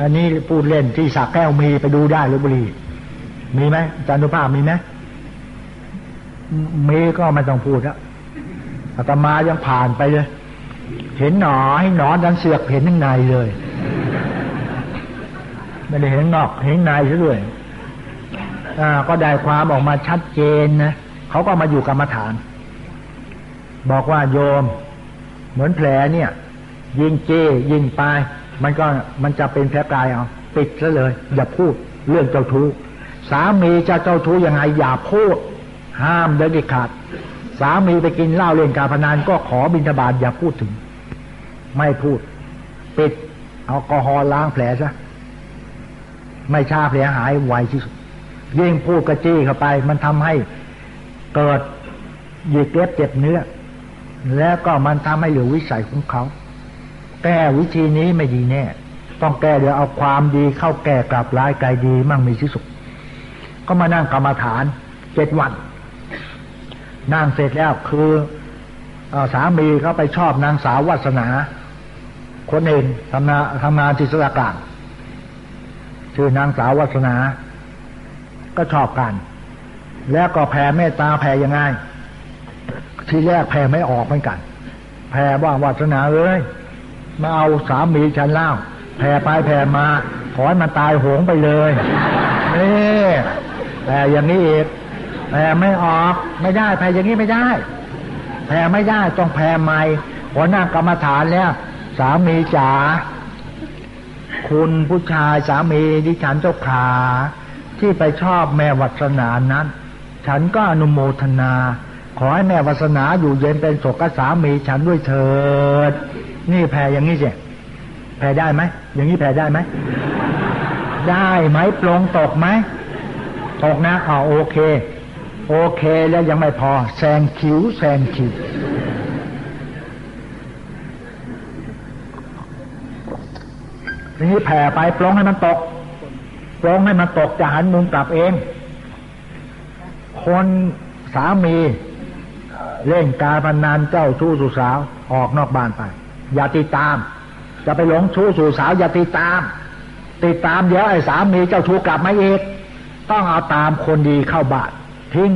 อันนี้พูดเล่นที่สักแก้วมีไปดูได้ลบบุรี มีไหมจันทุภาพมีไหมมีก็ไม่ต้องพูดแล้วอาตมายังผ่านไปเลย เห็นหนอให้หนอดันเสือกเห็นข้างในเลย ไม่ได้เห็นนอกเห็นในซะด้วยอ่าก็ได้ความออกมาชัดเจนนะเขาก็มาอยู่กรรมฐาน บอกว่าโยม เหมือนแผลเนี่ย ยิงเจยิงไป มันก็มันจะเป็นแผลกายเอาปิดซะเลย อย่าพูดเรื่องเจ้าทู้สามีจะเจ้าทู้ยังไงอย่าพูด ห้ามเด็ดขาด สามีไปกินเหล้าเล่นการพนันก็ขอบิณฑบาตอย่าพูดถึง ไม่พูด ปิดแอลกอฮอล์ล้างแผลซะไม่ชาแผลหายไวที่สุดยิ่งพูดกระจี้เข้าไป มันทำให้เกิดหยิกเล็บเจ็บเนื้อ แล้วก็มันทำให้เหลือวิสัยของเขา แก้วิธีนี้ไม่ดีแน่ ต้องแก้เดี๋ยวเอาความดีเข้าแก้กลับร้ายกายดีมั่งมีที่สุดก็มานั่งกรรมฐานเจ็ดวัน นั่งเสร็จแล้วคือสามีเขาไปชอบนางสาววัสนา คนเองทำนาทำงานที่สระกลางชื่อนางสาววัสนา ก็ชอบกัน แล้วก็แผ่เมตตาแผ่ยังไงที่แรกแผ่ไม่ออกเหมือนกัน แผ่ว่าวาสนาเอ้ยมาเอาสามีฉันเล่าแผ่ไปแผ่มาขอให้มันตายโหงไปเลยนี่แผ่อย่างนี้เอีก แผ่ไม่ออกไม่ได้แผ่อย่างนี้ไม่ได้ แผ่ไม่ได้ต้องแผ่ใหม่พอหน้ากรรมฐานแล้วสามีจ๋าคุณผู้ชายสามีดิฉันเจ้าขาที่ไปชอบแม่วัสนานั้น ฉันก็อนุโมทนา ขอให้แม่วัสนาอยู่เย็นเป็นสุขกับสามีฉันด้วยเถิด นี่แผ่อย่างนี้สิแผ่ได้ไหมอย่างนี้แผ่ได้ไหมได้ไหมปลงตกไหมตกนะอ๋อโอเค โอเคแล้วยังไม่พอ แซงคิวแซงคิวทีนี้แผ่ไปปลงให้มันตกปลงให้มันตกจะหันมุมกลับเอง คนสามี เล่นการพนันเจ้าชู้สู่สาวออกนอกบ้านไป อย่าติดตาม จะไปหลงชู้สู่สาว อย่าติดตาม ติดตามเดี๋ยวไอ้สามีเจ้าชู้กลับมาเอีกต้องเอาตามคนดีเข้าบ้าน ทิ้ง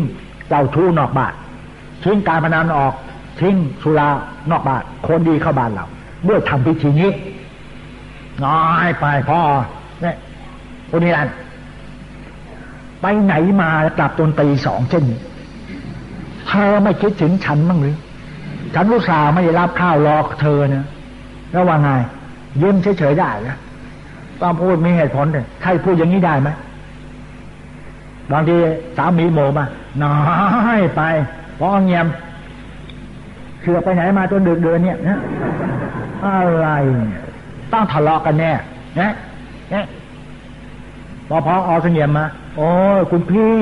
เจ้าชู้นอกบ้านทิ้งการพนันออกทิ้งสุรานอกบ้านคนดีเข้าบ้านเราเมื่อทำพิธีนี้น้อยไปพ่อเนี่ยคนนี้นันไปไหนมากลับตนตีสองเช่นนี้เธอไม่คิดถึงฉันบ้างหรือ ฉันรู้สาวไม่ได้รับข้าวรอเธอเนี่ยแล้วว่าไงยิ้มเฉยๆได้นะต้องพูดมีเหตุผลเลยใครพูดอย่างนี้ได้ไหม บางทีสามีโมมาน้อยไปพอเงียบเสือไปไหนมาจนดึกเดินเนี่ยนะอะไรเนี่ยต้องทะเลาะกันแน่นะนะพอพอเอาเสงียมมา โอ้คุณพี่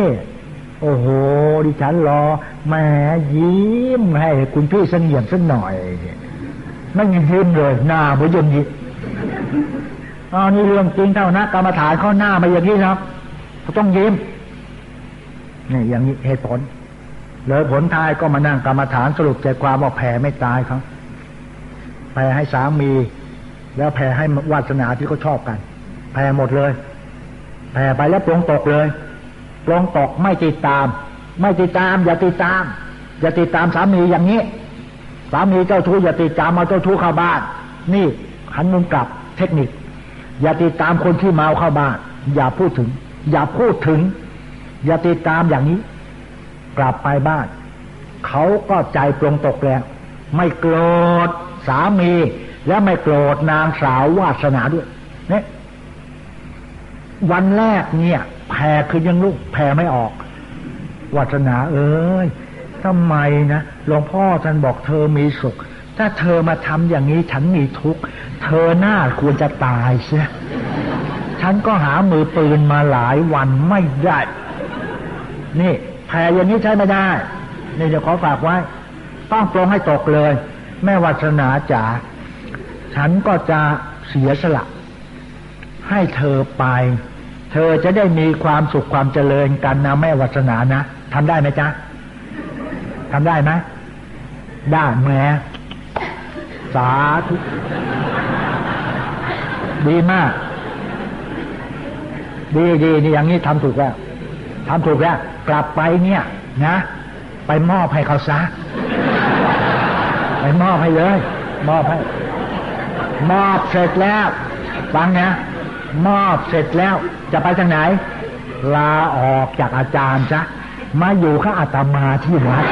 โอ้โห ดิฉันรอแหมยิ้มให้ คุณพี่เสงียมสักหน่อยไม่ยิ้มเลยหน้าเหมือนยมยิ้มอ๋อนี่เรื่องจริงเท่านะกรรมฐานข้อหน้ามาอย่างนี้ครับต้องยิ้ม นี่อย่างนี้เหตุผล เลยผลท้ายก็มานั่งกรรมฐานสรุปใจความว่าแผ่ไม่ตายครับแผ่ให้สามี แล้วแผ่ให้วาสนาที่เขาชอบกันแผ่หมดเลยแผ่ไปแล้วปลงตกเลยปลงตกไม่ติดตาม ไม่ติดตาม อย่าติดตาม อย่าติดตามสามีอย่างนี้สามีเจ้าชู้อย่าติดตามมาเจ้าชู้เข้าบ้าน นี่หันมุมกลับเทคนิค อย่าติดตามคนที่เมาเข้าบ้าน อย่าพูดถึง อย่าพูดถึง อย่าติดตามอย่างนี้ กลับไปบ้าน เขาก็ใจปลงตกแล้ว ไม่โกรธสามี และไม่โกรธนางสาววาสนาด้วยเนี่ยวันแรกเนี่ยแผ่คือยังลูกแผ่ไม่ออกวาสนา เอ้ยทำไมนะหลวงพ่อท่านบอกเธอมีสุข ถ้าเธอมาทำอย่างนี้ฉันมีทุกข์ เธอหน้าควรจะตายเสียฉันก็หามือปืนมาหลายวันไม่ได้ นี่แผ่อย่างนี้ใช้ไม่ได้ นี่จะขอฝากไว้ ต้องปรงให้ตกเลย แม่วัสนาจ๋าฉันก็จะเสียสละ ให้เธอไป เธอจะได้มีความสุขความเจริญกันนะแม่วัสนานะทำได้ไหมจ๊ะทำได้ไหมได้แม่สาธุดีมาก ดีดีนี่อย่างนี้ทำถูกแล้วทำถูกแล้ว กลับไปเนี่ยนะ ไปมอบให้เขาซะ ไปมอบให้เลย มอบให้ มอบเสร็จแล้วฟังนะมอบเสร็จแล้วจะไปทางไหน ลาออกจากอาจารย์จ้ะมาอยู่ข้าอาตมาที่วัด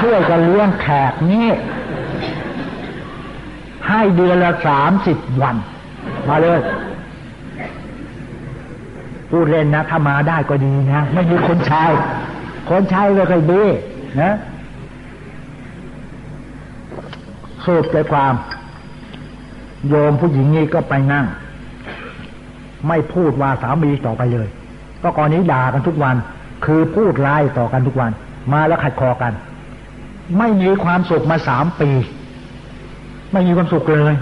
ช่วยกันเลี้ยงแขกนี่ให้เดือนละสามสิบวัน มาเลย พูดเล่นนะ ถ้ามาได้ก็ดีนะ ไม่มีคนชายคนชายก็เคยดีนะสูบใจความ โยมผู้หญิงนี่ก็ไปนั่ง ไม่พูดว่าสามีต่อไปเลย ก็ก่อนนี้ด่ากันทุกวัน คือพูดไล่ต่อกันทุกวัน มาแล้วขัดคอกัน ไม่มีความสุขมาสามปี ไม่มีความสุขเลย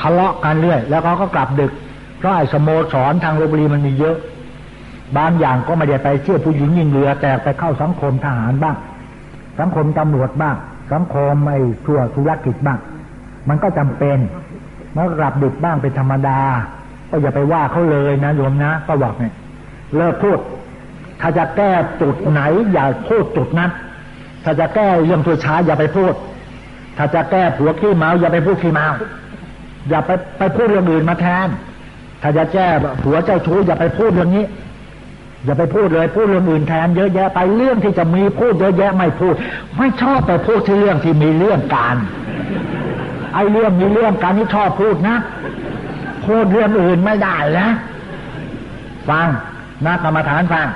ทะเลาะกันเรื่อย แล้วเขาก็กลับดึก เพราะไอ้สโมสรทางโรบุรีมันมีเยอะ บางอย่างก็ไม่ได้ไปเชื่อผู้หญิงยิงเรือแต่ไปเข้าสังคมทหารบ้าง สังคมตำรวจบ้าง สังคมไอ้ทั่วธุรกิจบ้าง มันก็จำเป็นมันกลับดึกบ้างเป็นธรรมดา ก็อย่าไปว่าเขาเลยนะโยมนะก็บอกเนี่ยเลิกพูด ถ้าจะแก้จุดไหน อย่าพูดจุดนั้น ถ้าจะแก้เรื่องตัวช้าอย่าไปพูด ถ้าจะแก้ผัวขี้เมาอย่าไปพูดขี้เมาอย่าไปไปพูดเรื่องอื่นมาแทน ถ้าจะแก้ผัวเจ้าชู้อย่าไปพูดเรื่องนี้ อย่าไปพูดเลยพูดเรื่องอื่นแทนเยอะแยะไปเรื่องที่จะมีพูดเยอะแยะไม่พูด ไม่ชอบไปพูดที่เรื่องที่มีเรื่องการไอ้เรื่องมีเรื่องการนี่ชอบพูดนะพูดเรื่องอื่นไม่ได้นะฟังนักกรรมฐานฟัง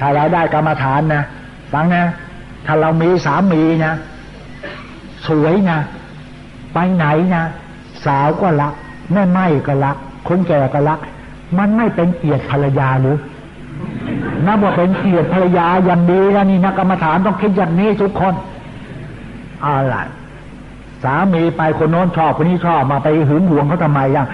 ถ้าเราได้กรรมฐานนะฟังนะถ้าเรามีสามีนะสวยนะไปไหนนะสาวก็รักแม่ไม่ก็รักคนแก่ก็รัก มันไม่เป็นเกียรติภรรยาหรือนะบว่าเป็นเกียรติภรรยาอย่างดีแล้วนี่นะกรรมฐานต้องคิดอย่างนี้ทุกคนอะไรสามีไปคนโน้นชอบคนนี้ชอบมาไปหึงหวงเขาทำไมยัง